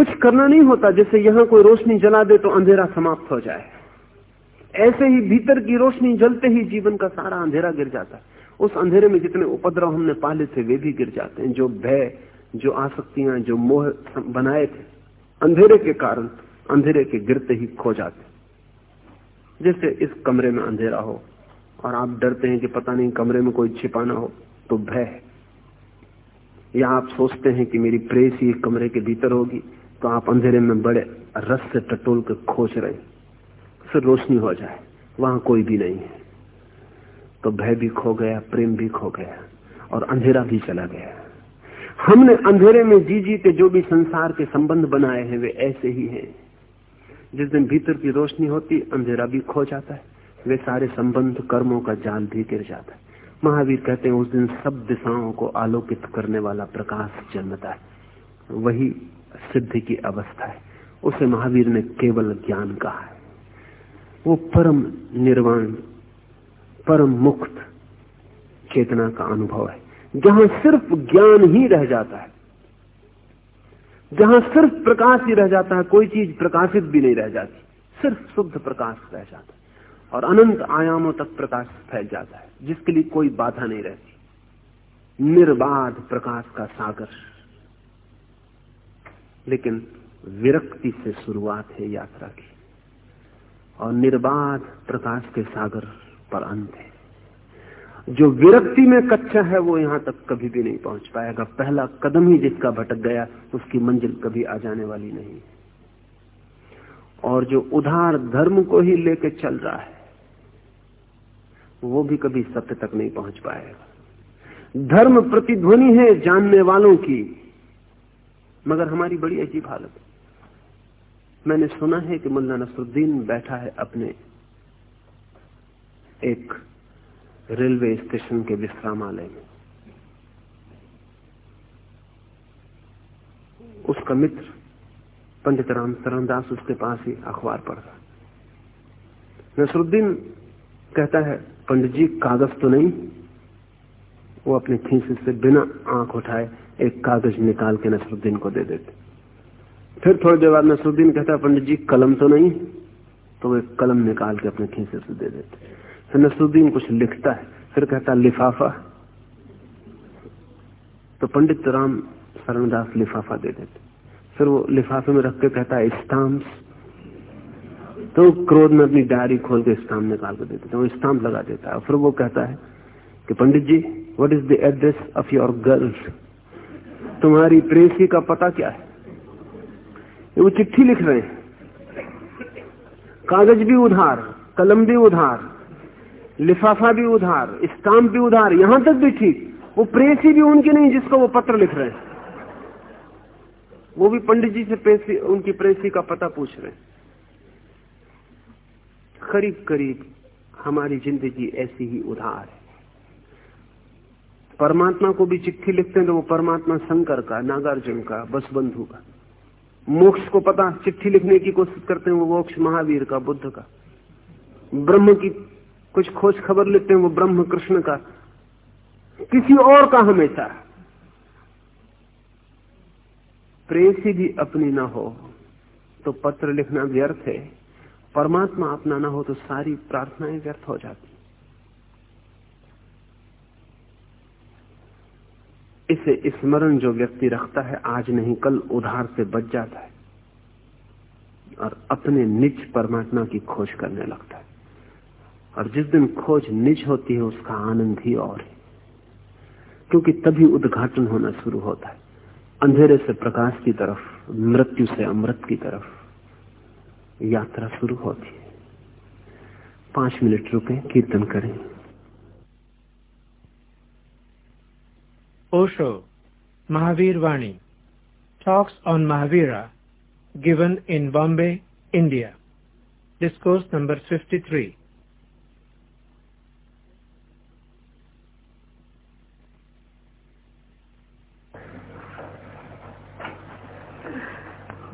Speaker 1: कुछ करना नहीं होता, जैसे यहाँ कोई रोशनी जला दे तो अंधेरा समाप्त हो जाए। ऐसे ही भीतर की रोशनी जलते ही जीवन का सारा अंधेरा गिर जाता है। उस अंधेरे में जितने उपद्रव हमने पाले थे, वे भी गिर जाते हैं। जो भय, जो आसक्तियाँ, जो मोह बनाए थे, अंधेरे के कारण अंधेरे के गिरते ही खो जाते जैसे इस कमरे में अंधेरा हो, और आप डरते हैं कि पता नहीं कमरे में कोई छिपाना हो तो भय या आप सोचते हैं कि मेरी प्रेस ही कमरे के भीतर होगी तो आप अंधेरे में बड़े रस से टटोल के खोज रहे फिर रोशनी हो जाए, वहाँ कोई भी नहीं है। तो भय भी खो गया, प्रेम भी खो गया और अंधेरा भी चला गया। हमने अंधेरे में जी जी के जो भी संसार के संबंध बनाए हैं, वे ऐसे ही हैं। जिस दिन भीतर की रोशनी होती, अंधेरा भी खो जाता है। वे सारे संबंध, कर्मों का जाल भी गिर जाता है। महावीर कहते हैं, उस दिन सब दिशाओं को आलोकित करने वाला प्रकाश जन्मता है। वही सिद्धि की अवस्था है। उसे महावीर ने केवल ज्ञान कहा है। वो परम निर्वाण, परम मुक्त चेतना का अनुभव है। जहाँ सिर्फ़ ज्ञान ही रह जाता है, जहाँ सिर्फ़ प्रकाश ही रह जाता है, कोई चीज़ प्रकाशित भी नहीं रह जाती। सिर्फ़ शुद्ध प्रकाश रह जाता है और अनंत आयामों तक प्रकाश फैल जाता है, जिसके लिए कोई बाधा नहीं रहती। निर्बाध प्रकाश का सागर। लेकिन विरक्ति से शुरुआत है यात्रा की। और निर्बाध प्रकाश के सागर पर अंत है। जो विरक्ति में कच्चा है, वो यहाँ तक कभी भी नहीं पहुँच पाएगा। पहला कदम ही जिसका भटक गया, उसकी मंजिल कभी आ जाने वाली नहीं। और जो उधार धर्म को ही लेके चल रहा है, वो भी कभी सत्य तक नहीं पहुँच पाएगा। धर्म प्रतिध्वनि है जानने वालों की। मगर हमारी बड़ी अजीब हालत मैंने सुना है कि मुल्ला नसरुद्दीन बैठा है अपने एक रेलवे स्टेशन के विश्रामालय में। उसका मित्र पंडित राम शरणदास उसके पास ही अखबार पढ़ता नसरुद्दीन कहता है, पंडित जी, कागज़ तो नहीं। वो अपने खींचे से बिना आँख उठाए एक कागज़ निकाल के नसरुद्दीन को दे देते। फिर थोड़ी देर बाद नसरुद्दीन कहता पंडित जी, कलम तो नहीं? तो वो कलम निकाल के अपने खींचे से दे देते। फिर नसरुद्दीन कुछ लिखता है, फिर कहता लिफाफा? तो पंडित राम शरणदास लिफाफा दे देते। फिर वो लिफाफे में रख के कहता स्टाम्प तो क्रोध में अपनी डायरी खोल के स्टाम्प निकाल के देते वो स्टाम्प लगा देता है। फिर वो कहता है कि, Pandit ji what is the address of your girl तुम्हारी प्रेसी का पता क्या है? वो चिट्ठी लिख रहे हैं। कागज़ भी उधार, कलम भी उधार, लिफाफा भी उधार, स्टाम्प भी उधार, यहाँ तक भी ठीक। वो प्रेसी भी उनकी नहीं जिसको वो पत्र लिख रहे हैं। वो भी पंडित जी से प्रेसी, उनकी प्रेसी का पता पूछ रहे हैं। करीब करीब हमारी ज़िंदगी ऐसी ही उधार है। परमात्मा को भी चिट्ठी लिखते हैं तो वो परमात्मा शंकर का, नागार्जुन का बस बंधु का। मोक्ष को पता, चिट्ठी लिखने की कोशिश करते हैं वो मोक्ष महावीर का, बुद्ध का। ब्रह्म की कुछ खोज खबर लिखते हैं वो ब्रह्म कृष्ण का। किसी और का हमेशा। प्रेसी भी अपनी ना हो तो पत्र लिखना व्यर्थ है। परमात्मा अपना ना हो तो सारी प्रार्थनाएँ व्यर्थ हो जाती इसे स्मरण जो व्यक्ति रखता है, आज नहीं, कल उधार से बच जाता है और अपने निज परमात्मा की खोज करने लगता है। और जिस दिन खोज निज होती है, उसका आनंद ही और है। क्योंकि तभी उद्घाटन होना शुरू होता है। अंधेरे से प्रकाश की तरफ़, मृत्यु से अमृत की तरफ़ यात्रा शुरू होती है। पाँच मिनट रुके, कीर्तन करें।
Speaker 2: Osho Mahavir Vani talks on Mahavira given in Bombay India discourse number 53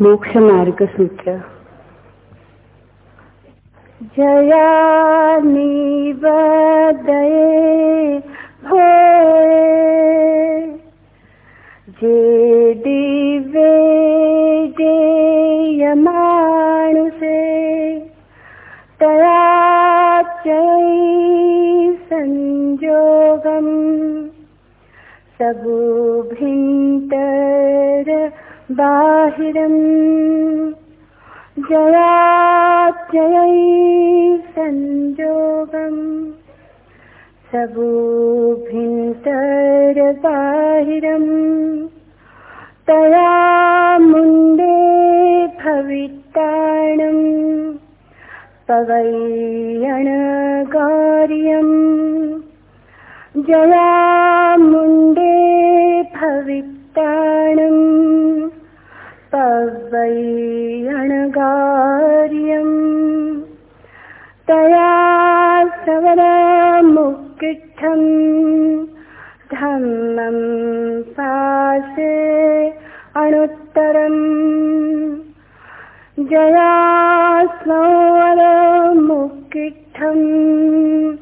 Speaker 3: मोक्षमार्गसूत्र जया निवदये भोये जे दिवे जेयमाणुसे तया चै संयोगम् सबुभिन्तर बाहिरम्। जयात्ययै संयोगम् सबुभिन्तरबाहिरम् तया मुण्डे भविताणम् पवैयणगार्यम् जया मुण्डे भविताणम् पवैयणगार्यम् तया सवरमुक्किठम् धम्मम् पासे अणुत्तरम्। जया स्मरमुक्किठम्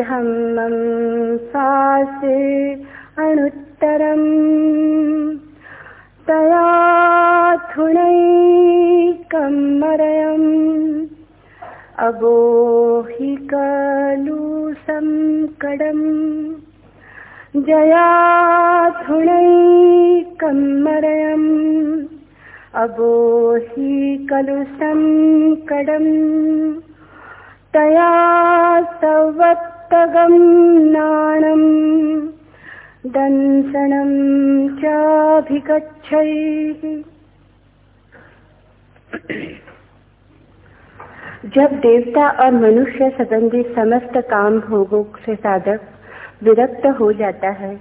Speaker 3: धम्मम् पासे अणुत्तरम्। तयाथुणैकमरयम् अबोहि कलुसङ्कडम् जयाथुणैकमरयम् अबो हि खलु सङ्कडम् तया सवत्तगं नाणम् दंसनं चाभिगच्छैः। जब देवता और मनुष्य संबंधी समस्त काम भोगों से साधक विरक्त हो जाता है,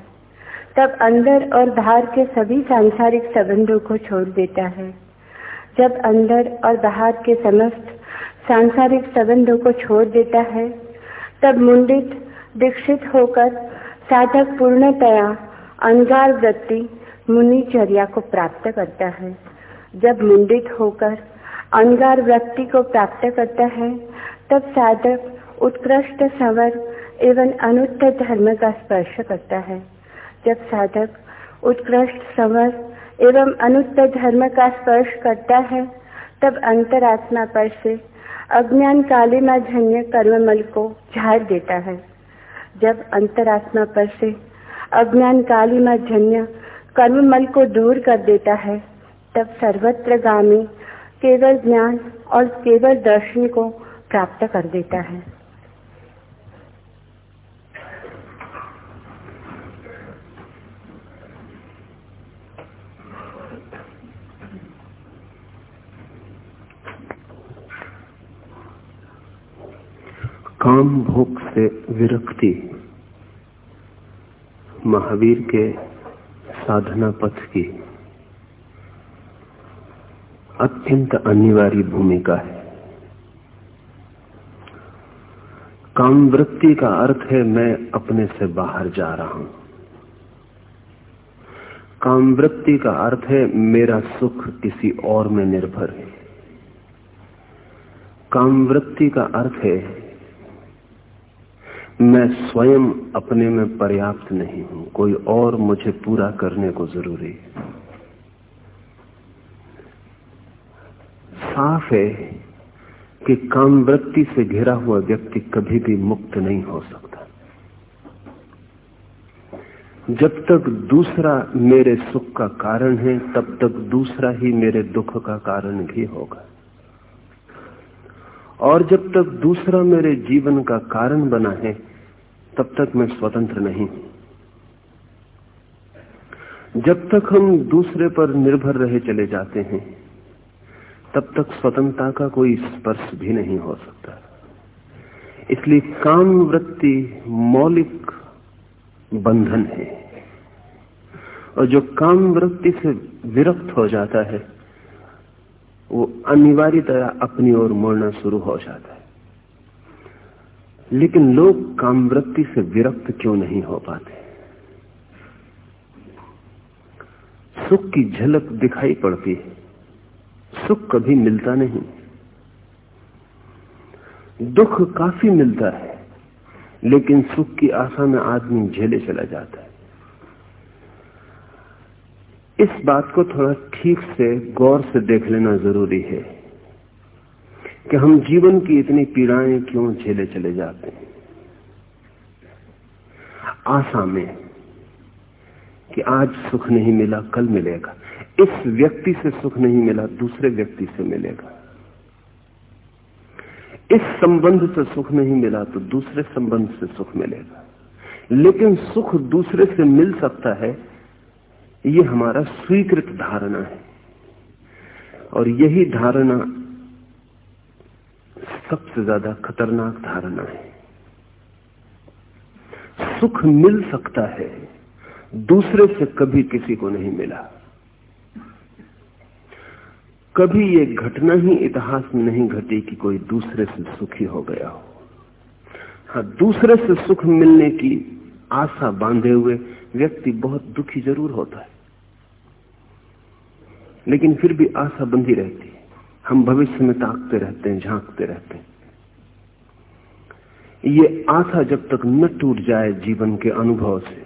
Speaker 3: तब अंदर और बाहर के सभी सांसारिक संबंधों को छोड़ देता है। जब अंदर और बाहर के समस्त सांसारिक संबंधों को छोड़ देता है, तब मुंडित, दीक्षित होकर साधक पूर्णतया अंगार वृत्ति मुनिचर्या को प्राप्त करता है। जब मुंडित होकर अंगार वृत्ति को प्राप्त करता है, तब साधक उत्कृष्ट सवर एवं अनुत्तर धर्म का स्पर्श करता है। जब साधक उत्कृष्ट सवर एवं अनुत्तर धर्म का स्पर्श करता है, तब अंतरात्मा पर से अज्ञान कालिमा जन्य कर्ममल को झाड़ देता है। जब अंतरात्मा पर से अज्ञान कालिमा जन्य कर्ममल को दूर कर देता है, तब सर्वत्र गामी केवल ज्ञान और केवल दर्शन को प्राप्त कर देता है।
Speaker 1: काम भोग से विरक्ति। महावीर के साधना पथ की। अत्यंत अनिवार्य भूमिका है। काम वृत्ति का अर्थ है, मैं अपने से बाहर जा रहा हूँ। काम वृत्ति का अर्थ है, मेरा सुख किसी और में निर्भर है। काम वृत्ति का अर्थ है, मैं स्वयं अपने में पर्याप्त नहीं हूँ, कोई और मुझे पूरा करने को ज़रूरी है। साफ़ है कि काम वृत्ति से घिरा हुआ व्यक्ति कभी भी मुक्त नहीं हो सकता। जब तक दूसरा मेरे सुख का कारण है, तब तक दूसरा ही मेरे दुख का कारण भी होगा। और जब तक दूसरा मेरे जीवन का कारण बना है, तब तक मैं स्वतंत्र नहीं हूँ। जब तक हम दूसरे पर निर्भर रहे चले जाते हैं तब तक स्वतंत्रता का कोई स्पर्श भी नहीं हो सकता। इसलिए काम वृत्ति मौलिक बंधन है। और जो काम वृत्ति से विरक्त हो जाता है, वो अनिवार्यतया अपनी ओर मोड़ना शुरू हो जाता है। लेकिन लोग काम वृत्ति से विरक्त क्यों नहीं हो पाते? सुख की झलक दिखाई पड़ती है। सुख कभी मिलता नहीं। दुख काफ़ी मिलता है, लेकिन सुख की आशा में आदमी झेले चला जाता है। इस बात को थोड़ा ठीक से, गौर से देख लेना ज़रूरी है कि हम जीवन की इतनी पीड़ाएँ क्यों झेले चले जाते हैं। आशा में कि आज सुख नहीं मिला, कल मिलेगा। इस व्यक्ति से सुख नहीं मिला, दूसरे व्यक्ति से मिलेगा। इस संबंध से सुख नहीं मिला तो दूसरे संबंध से सुख मिलेगा। लेकिन सुख दूसरे से मिल सकता है, ये हमारा स्वीकृत धारणा है। और यही धारणा सबसे ज़्यादा खतरनाक धारणा है। सुख मिल सकता है, दूसरे से कभी किसी को नहीं मिला। कभी ये घटना ही इतिहास में नहीं घटी कि कोई दूसरे से सुखी हो गया हो। हाँ दूसरे से सुख मिलने की आशा बांधे हुए व्यक्ति बहुत दुखी ज़रूर होता है। लेकिन फिर भी आशा बंधी रहती है। हम भविष्य में ताकते रहते हैं, झांकते रहते हैं। ये आशा जब तक न टूट जाए जीवन के अनुभव से,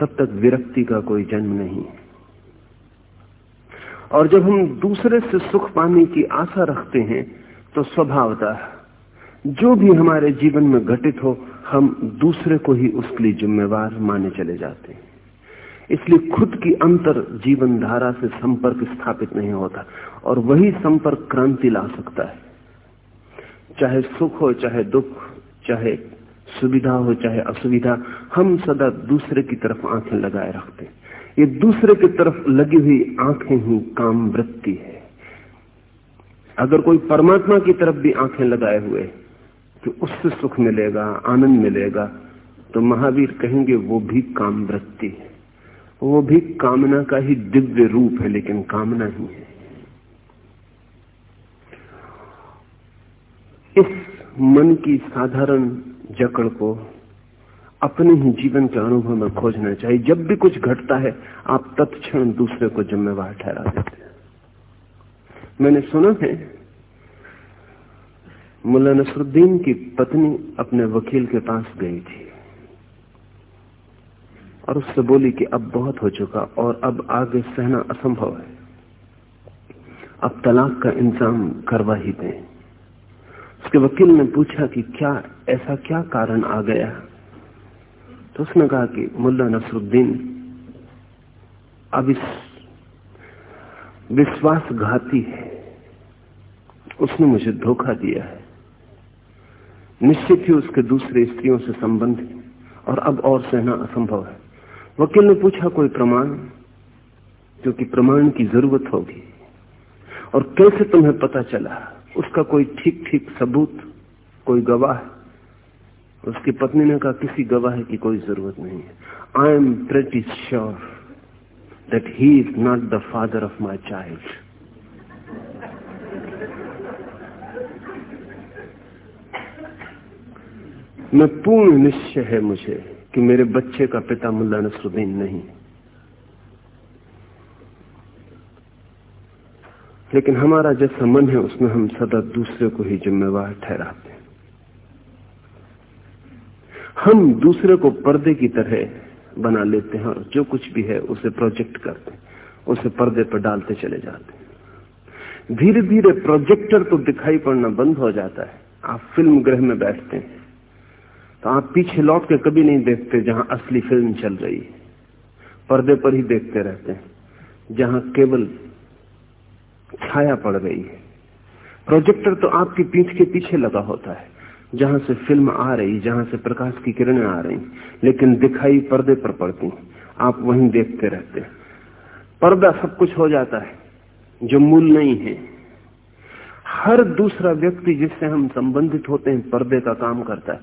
Speaker 1: तब तक विरक्ति का कोई जन्म नहीं है। और जब हम दूसरे से सुख पाने की आशा रखते हैं तो स्वभावतः जो भी हमारे जीवन में घटित हो, हम दूसरे को ही उसके लिए जिम्मेवार माने चले जाते हैं। इसलिए खुद की अंतर जीवन धारा से संपर्क स्थापित नहीं होता और वही संपर्क क्रांति ला सकता है। चाहे सुख हो, चाहे दुख, चाहे सुविधा हो, चाहे असुविधा, हम सदा दूसरे की तरफ़ आँखें लगाए रखते ये दूसरे की तरफ़ लगी हुई आँखें ही काम वृत्ति है। अगर कोई परमात्मा की तरफ़ भी आँखें लगाए हुए तो उससे सुख मिलेगा, आनंद मिलेगा। तो महावीर कहेंगे, वो भी काम वृत्ति है। वो भी कामना का ही दिव्य रूप है, लेकिन कामना ही है। इस मन की साधारण जकड़ को अपने ही जीवन के अनुभव में खोजना चाहिए जब भी कुछ घटता है, आप तत्क्षण दूसरे को जिम्मेवार ठहरा देते हैं। मैंने सुना है, मुल्ला नसरुद्दीन की पत्नी अपने वकील के पास गई थी और उससे बोली कि अब बहुत हो चुका और अब आगे सहना असंभव है। अब तलाक का इंतज़ाम करवा ही दें। उसके वकील ने पूछा कि क्या, ऐसा क्या कारण आ गया? तो उसने कहा कि, मुल्ला नसरुद्दीन, अब इस विश्वासघाती है। उसने मुझे धोखा दिया है। निश्चित ही उसके दूसरे स्त्रियों से संबंध है, और अब और सहना असंभव है। वकील ने पूछा, कोई प्रमाण? क्योंकि प्रमाण की ज़रूरत होगी। और कैसे तुम्हें पता चला? उसका कोई ठीक ठीक सबूत, कोई गवाह उसकी पत्नी ने कहा, किसी गवाह की कोई ज़रूरत नहीं है। I am pretty sure that he is not the father of my child मैं पूर्ण निश्चय है मुझे कि मेरे बच्चे का पिता मुल्ला नसरुद्दीन नहीं लेकिन हमारा जैसा मन है, उसमें हम सदा दूसरे को ही जिम्मेवार ठहराते हैं। हम दूसरे को पर्दे की तरह बना लेते हैं और जो कुछ भी है उसे प्रोजेक्ट करते हैं, उसे पर्दे पर डालते चले जाते हैं। धीरे धीरे प्रोजेक्टर तो दिखाई पड़ना बंद हो जाता है। आप फ़िल्म ग्रह में बैठते हैं तो आप पीछे लौट के कभी नहीं देखते जहाँ असली फ़िल्म चल रही है। पर्दे पर ही देखते रहते हैं, जहाँ केवल छाया पड़ रही है। प्रोजेक्टर तो आपकी पीठ के पीछे लगा होता है। जहाँ से फ़िल्म आ रही, जहाँ से प्रकाश की किरणें आ रही, लेकिन दिखाई पर्दे पर पड़ती आप वहीं देखते रहते पर्दा सब कुछ हो जाता है, जो मूल नहीं है। हर दूसरा व्यक्ति जिससे हम संबंधित होते हैं, पर्दे का काम करता है।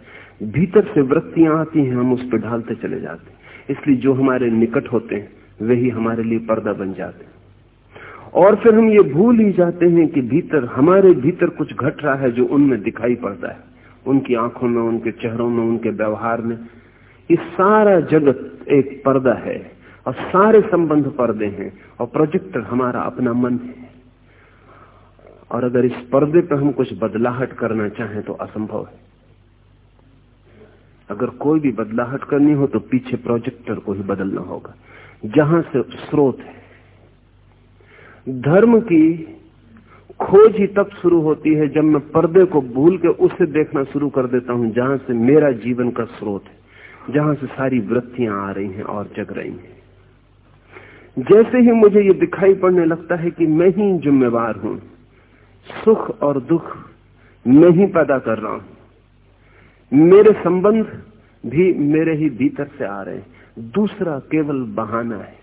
Speaker 1: भीतर से वृत्तियाँ आती हैं, हम उस पर ढालते चले जाते हैं। इसलिए जो हमारे निकट होते हैं, वही हमारे लिए पर्दा बन जाते हैं। और फिर हम ये भूल ही जाते हैं कि भीतर, हमारे भीतर कुछ घट रहा है जो उनमें दिखाई पड़ता है। उनकी आँखों में, उनके चेहरों में, उनके व्यवहार में। ये सारा जगत एक पर्दा है और सारे संबंध पर्दे हैं और प्रोजेक्टर हमारा अपना मन है। और अगर इस पर्दे पर हम कुछ बदलाहट करना चाहें तो असंभव है। अगर कोई भी बदलाहट करनी हो तो पीछे प्रोजेक्टर को ही बदलना होगा। जहाँ से स्रोत है। धर्म की खोज ही तब शुरू होती है जब मैं पर्दे को भूल के उसे देखना शुरू कर देता हूँ, जहाँ से मेरा जीवन का स्रोत है, जहाँ से सारी वृत्तियाँ आ रही हैं और जग रही हैं। जैसे ही मुझे ये दिखाई पड़ने लगता है कि मैं ही जिम्मेवार हूँ, सुख और दुख मैं ही पैदा कर रहा हूँ, मेरे संबंध भी मेरे ही भीतर से आ रहे हैं, दूसरा केवल बहाना है,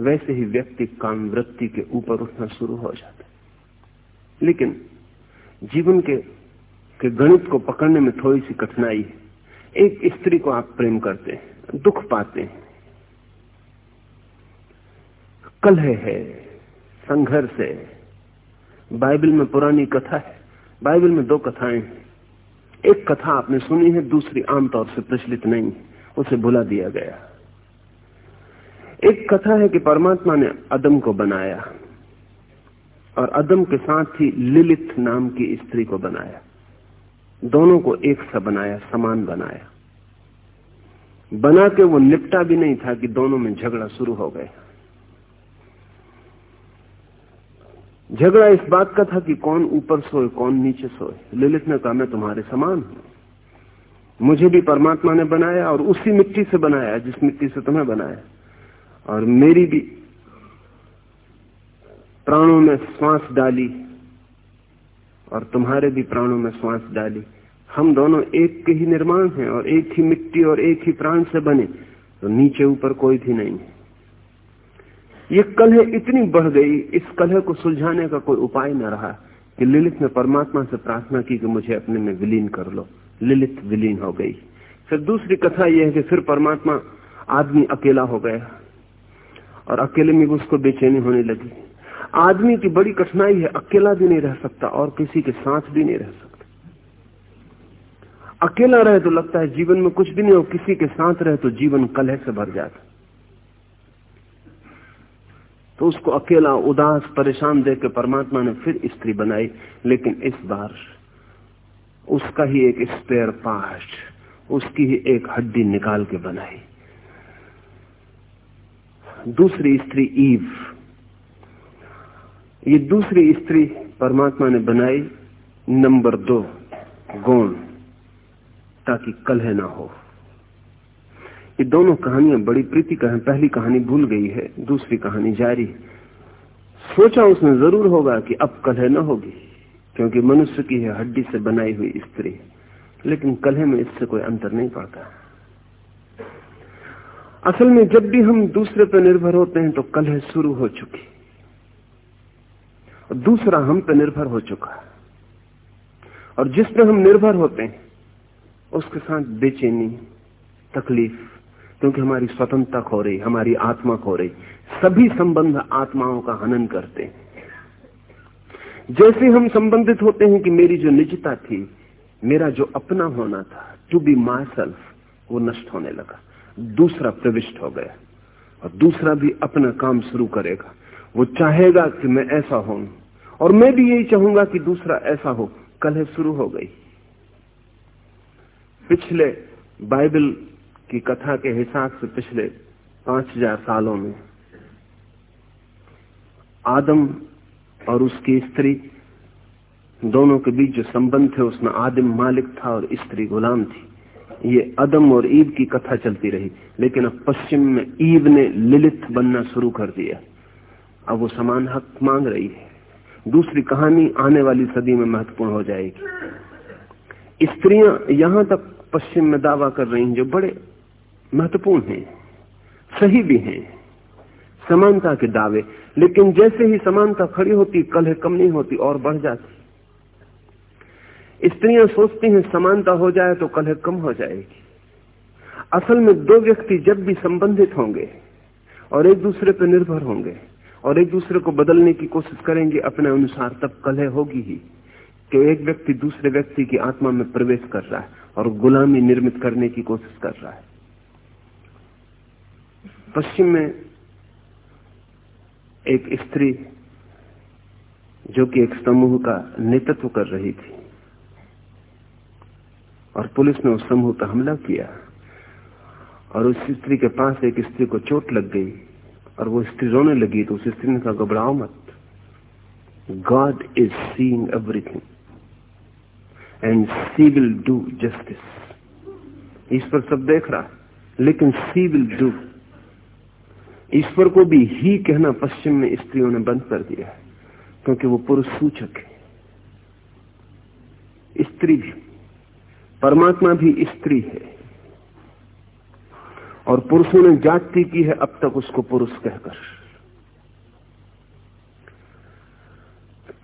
Speaker 1: वैसे ही व्यक्ति काम वृत्ति के ऊपर उठना शुरू हो जाता है। लेकिन जीवन के के गणित को पकड़ने में थोड़ी सी कठिनाई है। एक स्त्री को आप प्रेम करते हैं, दुख पाते हैं। कलह है, संघर्ष है। बाइबल में पुरानी कथा है। बाइबल में दो कथाएँ हैं। एक कथा आपने सुनी है, दूसरी आमतौर से प्रचलित नहीं उसे भुला दिया गया। एक कथा है कि परमात्मा ने अदम को बनाया। और अदम के साथ ही लिलित नाम की स्त्री को बनाया। दोनों को एक सा बनाया, समान बनाया। बना के वो निपटा भी नहीं था कि दोनों में झगड़ा शुरू हो गया। झगड़ा इस बात का था कि कौन ऊपर सोए, कौन नीचे सोए। ललित ने कहा, मैं तुम्हारे समान हूँ। मुझे भी परमात्मा ने बनाया और उसी मिट्टी से बनाया, जिस मिट्टी से तुम्हें बनाया। और मेरी भी प्राणों में श्वास डाली और तुम्हारे भी प्राणों में श्वास डाली। हम दोनों एक के ही निर्माण हैं और एक ही मिट्टी और एक ही प्राण से बने तो नीचे ऊपर कोई भी नहीं है। ये कलह इतनी बढ़ गई, इस कलह को सुलझाने का कोई उपाय न रहा कि लिलित ने परमात्मा से प्रार्थना की कि मुझे अपने में विलीन कर लो। लिलित विलीन हो गई। फिर दूसरी कथा यह है कि फिर परमात्मा आदमी अकेला हो गया और अकेले में उसको बेचैनी होने लगी। आदमी की बड़ी कठिनाई है, अकेला भी नहीं रह सकता और किसी के साथ भी नहीं रह सकता। अकेला रहे तो लगता है जीवन में कुछ भी नहीं हो किसी के साथ रहे तो जीवन कलह से भर जाता तो उसको अकेला, उदास, परेशान देख के परमात्मा ने फिर स्त्री बनाई, लेकिन इस बार उसका ही एक स्पेयर पार्ट, उसकी ही एक हड्डी निकाल के बनाई। दूसरी स्त्री ईव ये दूसरी स्त्री परमात्मा ने बनाई नंबर दो, गौण, ताकि कलह ना हो। ये दोनों कहानियाँ बड़ी प्रीति का है, पहली कहानी भूल गई है, दूसरी कहानी जारी सोचा उसने ज़रूर होगा कि अब कलह न होगी, क्योंकि मनुष्य की है हड्डी से बनाई हुई स्त्री, लेकिन कलह में इससे कोई अंतर नहीं पड़ता। असल में जब भी हम दूसरे पर निर्भर होते हैं तो कलह शुरू हो चुकी दूसरा हम पर निर्भर हो चुका और जिस पर हम निर्भर होते हैं, उसके साथ बेचैनी, तकलीफ़, क्योंकि हमारी स्वतंत्रता खो रही, हमारी आत्मा खो रही, सभी संबंध आत्माओं का हनन करते हैं। जैसे हम संबंधित होते हैं कि मेरी जो निजता थी, मेरा जो अपना होना था टू बी माई सेल्फ वो नष्ट होने लगा। दूसरा प्रविष्ट हो गया, और दूसरा भी अपना काम शुरू करेगा। वो चाहेगा कि मैं ऐसा हूँ और मैं भी यही चाहूँगा कि दूसरा ऐसा हो। कल है, शुरू हो गई। पिछले बाइबल की कथा के हिसाब से पिछले पाँच हज़ार सालों में आदम और उसकी स्त्री, दोनों के बीच जो संबंध थे, उसमें आदिम मालिक था और स्त्री गुलाम थी। ये अदम और ईब की कथा चलती रही, लेकिन अब पश्चिम में ईब ने लिलित बनना शुरू कर दिया। अब वो समान हक मांग रही है। दूसरी कहानी आने वाली सदी में महत्वपूर्ण हो जाएगी। स्त्रियाँ यहाँ तक पश्चिम में दावा कर रही हैं जो बड़े महत्वपूर्ण हैं, सही भी हैं, समानता के दावे। लेकिन जैसे ही समानता खड़ी होती कल है कम नहीं होती और बढ़ जाती। स्त्रियाँ सोचती हैं समानता हो जाए तो कल कम हो जाएगी। असल में दो व्यक्ति जब भी संबंधित होंगे और एक दूसरे पर निर्भर होंगे और एक दूसरे को बदलने की कोशिश करेंगे अपने अनुसार, तब कलह होगी ही कि एक व्यक्ति दूसरे व्यक्ति की आत्मा में प्रवेश कर रहा है और गुलामी निर्मित करने की कोशिश कर रहा है। पश्चिम में एक स्त्री जो कि एक समूह का नेतृत्व कर रही थी और पुलिस ने उस समूह पर हमला किया और उस स्त्री के पास एक स्त्री को चोट लग गई। और वो स्त्री रोने लगी तो उस स्त्री ने कहा, घबराओ मत। God is seeing everything and she will do justice ईश्वर सब देख रहा है, लेकिन सी विल डू ईश्वर को भी ही कहना पश्चिम में स्त्रियों ने बंद कर दिया है, क्योंकि वो पुरुष सूचक है। स्त्री भी, परमात्मा भी स्त्री है। और पुरुषों ने जाति की है, अब तक उसको पुरुष कहकर।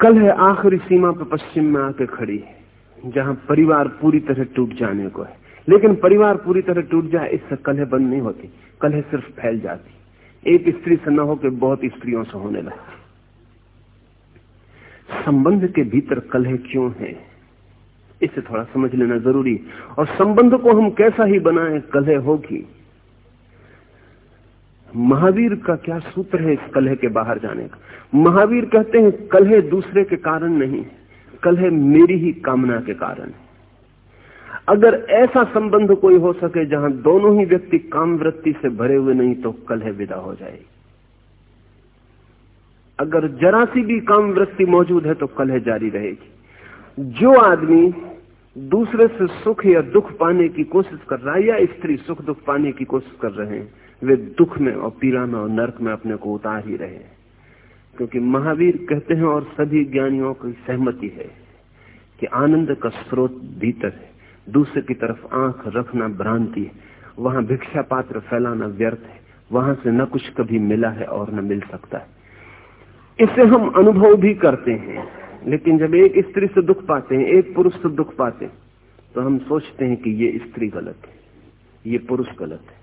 Speaker 1: कल है आखिरी सीमा पर पश्चिम में आके खड़ी है, जहाँ परिवार पूरी तरह टूट जाने को है। लेकिन परिवार पूरी तरह टूट जाए, इससे कलह बंद नहीं होती कलह सिर्फ़ फैल जाती। एक स्त्री से न होकर बहुत स्त्रियों से होने लगती संबंध के भीतर कलह क्यों है, इसे थोड़ा समझ लेना ज़रूरी और संबंध को हम कैसा ही बनाएँ कलह होगी। महावीर का क्या सूत्र है इस कलह के बाहर जाने का? महावीर कहते हैं, कलह दूसरे के कारण नहीं, कलह मेरी ही कामना के कारण है। अगर ऐसा संबंध कोई हो सके जहाँ दोनों ही व्यक्ति काम वृत्ति से भरे हुए नहीं तो कल है विदा हो जाएगी। अगर जरा सी भी काम वृत्ति मौजूद है तो कल है जारी रहेगी। जो आदमी दूसरे से सुख या दुख पाने की कोशिश कर रहा है, या स्त्री सुख दुख पाने की कोशिश कर रहे हैं वे दुख में और पीड़ा में और नरक में अपने को उतार ही रहे क्योंकि महावीर कहते हैं और सभी ज्ञानियों की सहमति है कि आनंद का स्रोत भीतर है, दूसरे की तरफ़ आँख रखना भ्रांति है, वहाँ भिक्षा पात्र फैलाना व्यर्थ है, वहाँ से न कुछ कभी मिला है और न मिल सकता है। इसे हम अनुभव भी करते हैं, लेकिन जब एक स्त्री से दुख पाते हैं, एक पुरुष से दुख पाते हैं तो हम सोचते हैं कि ये स्त्री गलत है, ये पुरुष गलत है।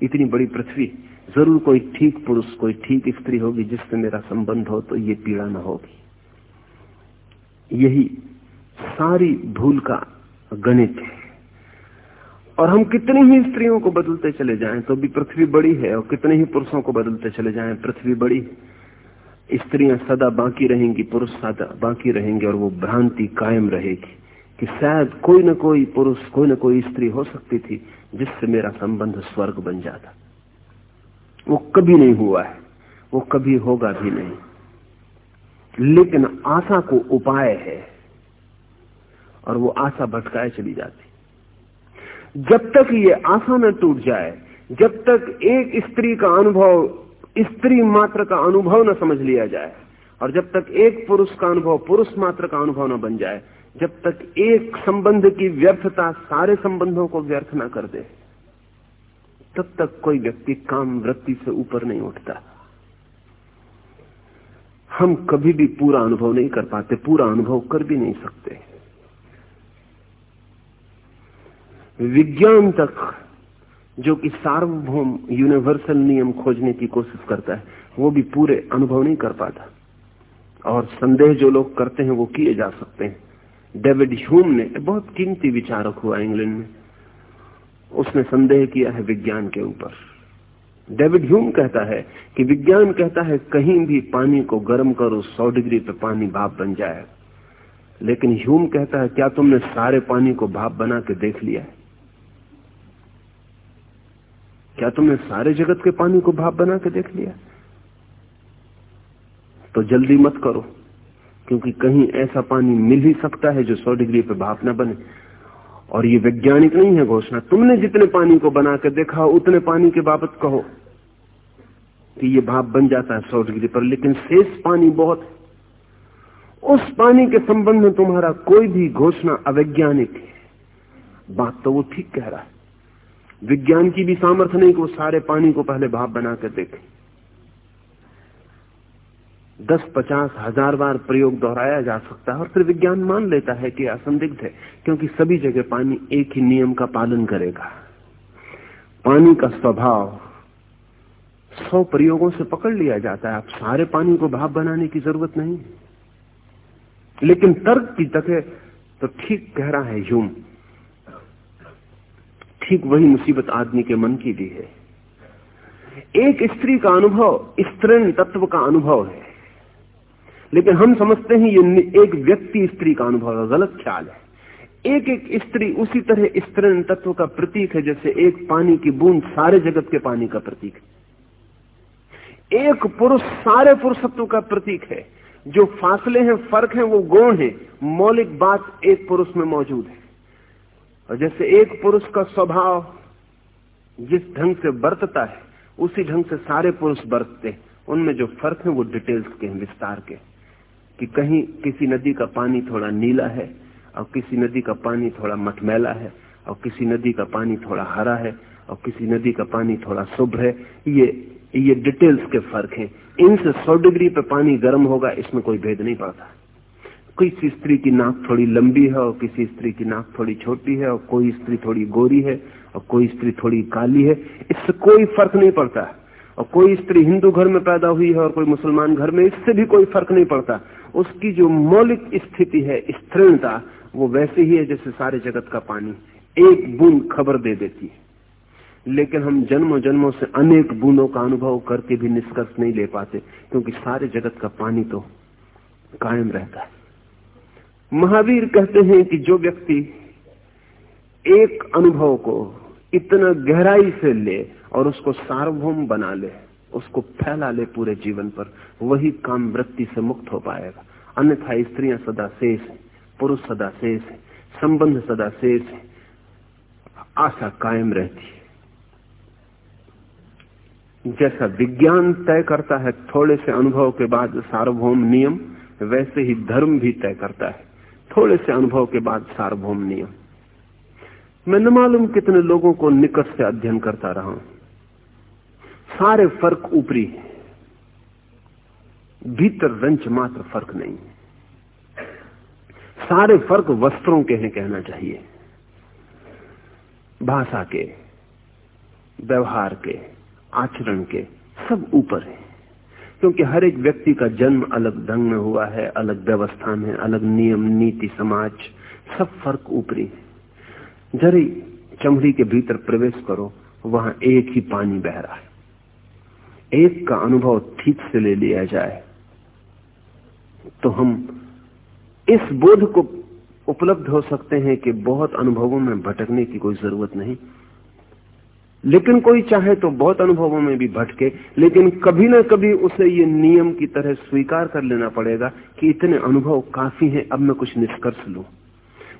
Speaker 1: इतनी बड़ी पृथ्वी, ज़रूर कोई ठीक पुरुष, कोई ठीक स्त्री होगी जिससे मेरा संबंध हो तो ये पीड़ा न होगी। यही सारी भूल का गणित है। और हम कितनी ही स्त्रियों को बदलते चले जाएँ तो भी पृथ्वी बड़ी है, और कितने ही पुरुषों को बदलते चले जाएँ, पृथ्वी बड़ी स्त्रियाँ सदा बाकी रहेंगी, पुरुष सदा बाकी रहेंगे, और वो भ्रांति कायम रहेगी। कि शायद कोई न कोई पुरुष, कोई न कोई स्त्री हो सकती थी जिससे मेरा संबंध स्वर्ग बन जाता। वो कभी नहीं हुआ है, वो कभी होगा भी नहीं। लेकिन आशा को उपाय है और वो आशा भटकाए चली जाती। जब तक ये आशा न टूट जाए, जब तक एक स्त्री का अनुभव, स्त्री मात्र का अनुभव न समझ लिया जाए और जब तक एक पुरुष का अनुभव पुरुष मात्र का अनुभव न बन जाए, जब तक एक संबंध की व्यर्थता सारे संबंधों को व्यर्थ न कर दे, तब तक कोई व्यक्ति काम वृत्ति से ऊपर नहीं उठता। हम कभी भी पूरा अनुभव नहीं कर पाते, पूरा अनुभव कर भी नहीं सकते। विज्ञान तक, जो कि सार्वभौम यूनिवर्सल नियम खोजने की कोशिश करता है, वो भी पूरे अनुभव नहीं कर पाता। और संदेह जो लोग करते हैं वो किए जा सकते हैं। डेविड ह्यूम ने बहुत कीमती विचारक हुआ इंग्लैंड में। उसने संदेह किया है विज्ञान के ऊपर। डेविड ह्यूम कहता है कि विज्ञान कहता है कहीं भी पानी को गर्म करो, सौ डिग्री पे पानी भाप बन जाए। लेकिन ह्यूम कहता है, क्या तुमने सारे पानी को भाप बना के देख लिया है? क्या तुमने सारे जगत के पानी को भाप बना के देख लिया तो जल्दी मत करो, क्योंकि कहीं ऐसा पानी मिल ही सकता है जो सौ डिग्री पे भाप न बने। और ये वैज्ञानिक नहीं है घोषणा। तुमने जितने पानी को बना के देखा, उतने पानी के बाबत कहो कि ये भाप बन जाता है सौ डिग्री पर, लेकिन शेष पानी बहुत उस पानी के संबंध में तुम्हारा कोई भी घोषणा अवैज्ञानिक है। बात तो वो ठीक कह रहा है। विज्ञान की भी सामर्थ्य नहीं कि वो सारे पानी को पहले भाप बना कर देखे। दस पचास हज़ार बार प्रयोग दोहराया जा सकता है और फिर विज्ञान मान लेता है कि असंदिग्ध है, क्योंकि सभी जगह पानी एक ही नियम का पालन करेगा। पानी का स्वभाव सौ प्रयोगों से पकड़ लिया जाता है। आप सारे पानी को भाप बनाने की ज़रूरत नहीं। लेकिन तर्क की तक तो ठीक कह रहा है ह्यूम ठीक वही मुसीबत आदमी के मन की भी है। एक स्त्री का अनुभव, स्त्रीण तत्व का अनुभव है। लेकिन हम समझते हैं ये एक व्यक्ति स्त्री का अनुभव है, गलत ख्याल है। एक एक स्त्री उसी तरह स्त्रीण तत्व का प्रतीक है जैसे एक पानी की बूंद सारे जगत के पानी का प्रतीक है। एक पुरुष सारे पुरुषत्व का प्रतीक है। जो फासले हैं, फ़र्क हैं, वो गौण है। मौलिक बात एक पुरुष में मौजूद है। और जैसे एक पुरुष का स्वभाव जिस ढंग से बरतता है, उसी ढंग से सारे पुरुष बरतते हैं। उनमें जो फ़र्क है, वो डिटेल्स के हैं, विस्तार के कि कहीं किसी नदी का पानी थोड़ा नीला है और किसी नदी का पानी थोड़ा मटमैला है और किसी नदी का पानी थोड़ा हरा है और किसी नदी का पानी थोड़ा शुभ्र है, ये ये डिटेल्स के फ़र्क हैं। इनसे सौ डिग्री पे पानी गर्म होगा, इसमें कोई भेद नहीं पड़ता। किसी स्त्री की नाक थोड़ी लंबी है और किसी स्त्री की नाक थोड़ी छोटी है और कोई स्त्री थोड़ी गोरी है और कोई स्त्री थोड़ी काली है, इससे कोई फ़र्क नहीं पड़ता। और कोई स्त्री हिंदू घर में पैदा हुई है और कोई मुसलमान घर में, इससे भी कोई फ़र्क नहीं पड़ता। उसकी जो मौलिक स्थिति है स्त्रीणता वो वैसे ही है जैसे सारे जगत का पानी। एक बूंद खबर दे देती है। लेकिन हम जन्मों जन्मों से अनेक बूंदों का अनुभव करके भी निष्कर्ष नहीं ले पाते, क्योंकि सारे जगत का पानी तो कायम रहता है। महावीर कहते हैं कि जो व्यक्ति एक अनुभव को इतना गहराई से ले और उसको सार्वभौम बना ले उसको फैला ले पूरे जीवन पर, वही काम वृत्ति से मुक्त हो पाएगा। अन्यथा स्त्रियाँ सदा शेष है, पुरुष सदा शेष है, संबंध सदा शेष है, आशा कायम रहती है। जैसा विज्ञान तय करता है, थोड़े से अनुभव के बाद सार्वभौम नियम, वैसे ही धर्म भी तय करता है। थोड़े से अनुभव के बाद सार्वभौम नियम। मैं न मालूम कितने लोगों को निकट से अध्ययन करता रहा हूँ। सारे फ़र्क ऊपरी है। भीतर रंच मात्र फ़र्क नहीं। सारे फ़र्क वस्त्रों के हैं कहना चाहिए। भाषा के, व्यवहार के, आचरण के सब ऊपर है। क्योंकि हर एक व्यक्ति का जन्म अलग ढंग में हुआ है, अलग व्यवस्था में, अलग नियम, नीति, समाज, सब फ़र्क ऊपरी है। जरी चमड़ी के भीतर प्रवेश करो, वहाँ एक ही पानी बह रहा है। एक का अनुभव ठीक से ले लिया जाए तो हम इस बोध को उपलब्ध हो सकते हैं कि बहुत अनुभवों में भटकने की कोई ज़रूरत नहीं। लेकिन कोई चाहे तो बहुत अनुभवों में भी भटके, लेकिन कभी ना कभी उसे ये नियम की तरह स्वीकार कर लेना पड़ेगा कि इतने अनुभव काफ़ी हैं, अब मैं कुछ निष्कर्ष लू।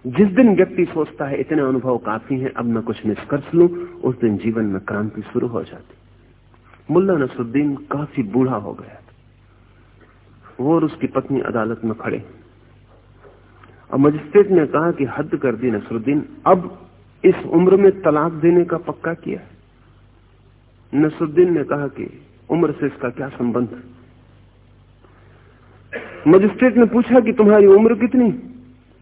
Speaker 1: जिस दिन व्यक्ति सोचता है, इतने अनुभव काफ़ी हैं, अब मैं कुछ निष्कर्ष लू, उस दिन जीवन में क्रांति शुरू हो जाती। मुल्ला नसरुद्दीन काफ़ी बूढ़ा हो गया वो और उसकी पत्नी अदालत में खड़े। और मजिस्ट्रेट ने कहा कि हद कर दी नसरुद्दीन, अब इस उम्र में तलाक देने का पक्का किया। नसरुद्दीन ने कहा कि उम्र से इसका क्या संबंध? मजिस्ट्रेट ने पूछा कि तुम्हारी उम्र कितनी?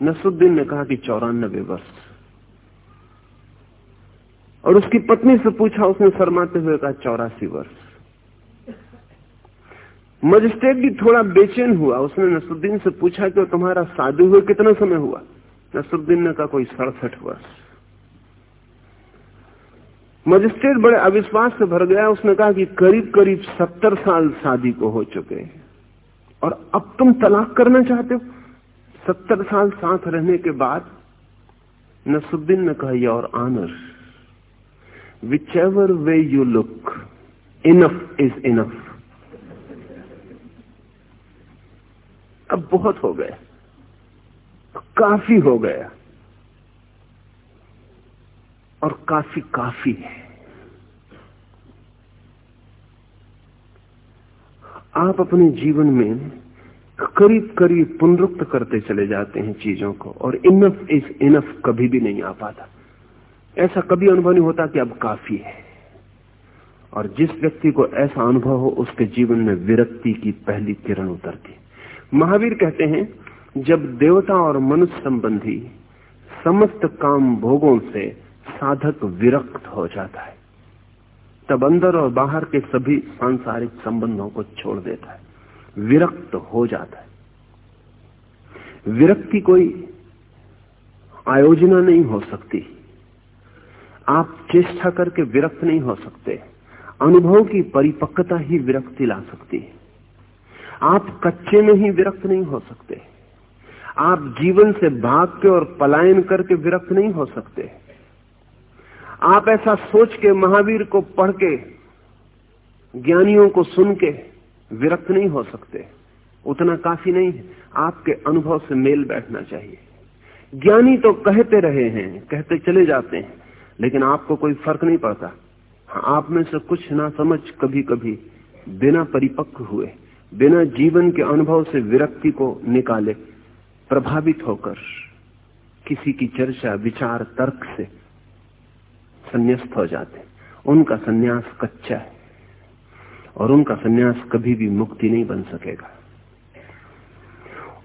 Speaker 1: नसरुद्दीन ने कहा कि चौरानबे वर्ष। और उसकी पत्नी से पूछा, उसने शर्माते हुए कहा, चौरासी वर्ष। मजिस्ट्रेट भी थोड़ा बेचैन हुआ। उसने नसरुद्दीन से पूछा कि तुम्हारा शादी हुए कितना समय हुआ? नसरुद्दीन ने कहा, कोई सड़सठ वर्ष। मजिस्ट्रेट बड़े अविश्वास से भर गया। उसने कहा कि करीब करीब सत्तर साल शादी को हो चुके हैं। और अब तुम तलाक करना चाहते हो? सत्तर साल साथ रहने के बाद नसुद्दीन ने कहा यह और honour ever way you look enough is enough अब बहुत हो गया काफ़ी हो गया। और काफ़ी काफ़ी है। आप अपने जीवन में करीब करीब पुनरुक्त करते चले जाते हैं चीज़ों को और इनफ इज़ इनफ कभी भी नहीं आ पाता। ऐसा कभी अनुभव नहीं होता कि अब काफ़ी है। और जिस व्यक्ति को ऐसा अनुभव हो, उसके जीवन में विरक्ति की पहली किरण उतरती। महावीर कहते हैं, जब देवता और मनुष्य संबंधी समस्त काम भोगों से साधक विरक्त हो जाता है, तब अंदर और बाहर के सभी सांसारिक संबंधों को छोड़ देता है, विरक्त हो जाता है। विरक्ति कोई आयोजना नहीं हो सकती। आप चेष्टा करके विरक्त नहीं हो सकते। अनुभव की परिपक्वता ही विरक्ति ला सकती है। आप कच्चे में ही विरक्त नहीं हो सकते। आप जीवन से भाग के और पलायन करके विरक्त नहीं हो सकते। आप ऐसा सोच के महावीर को पढ़ के ज्ञानियों को सुन के विरक्त नहीं हो सकते। उतना काफ़ी नहीं है। आपके अनुभव से मेल बैठना चाहिए। ज्ञानी तो कहते रहे हैं, कहते चले जाते हैं। लेकिन आपको कोई फ़र्क नहीं पड़ता। हाँ, आप में से कुछ ना समझ कभी कभी बिना परिपक्व हुए बिना जीवन के अनुभव से विरक्ति को निकाले प्रभावित होकर किसी की चर्चा विचार तर्क से संन्यास्त हो जाते। उनका सन्यास कच्चा है और उनका सन्यास कभी भी मुक्ति नहीं बन सकेगा।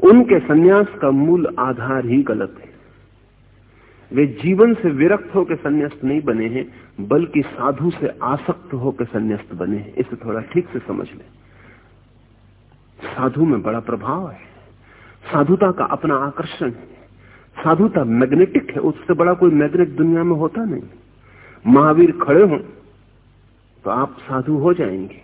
Speaker 1: उनके सन्यास का मूल आधार ही गलत है। वे जीवन से विरक्त होकर संन्यास्त नहीं बने हैं, बल्कि साधु से आसक्त होकर संन्यास्त बने हैं। इसे थोड़ा ठीक से समझ लें। साधु में बड़ा प्रभाव है। साधुता का अपना आकर्षण है। साधुता मैग्नेटिक है, उससे बड़ा कोई मैग्नेट दुनिया में होता नहीं। महावीर खड़े हों तो आप साधु हो जाएँगे।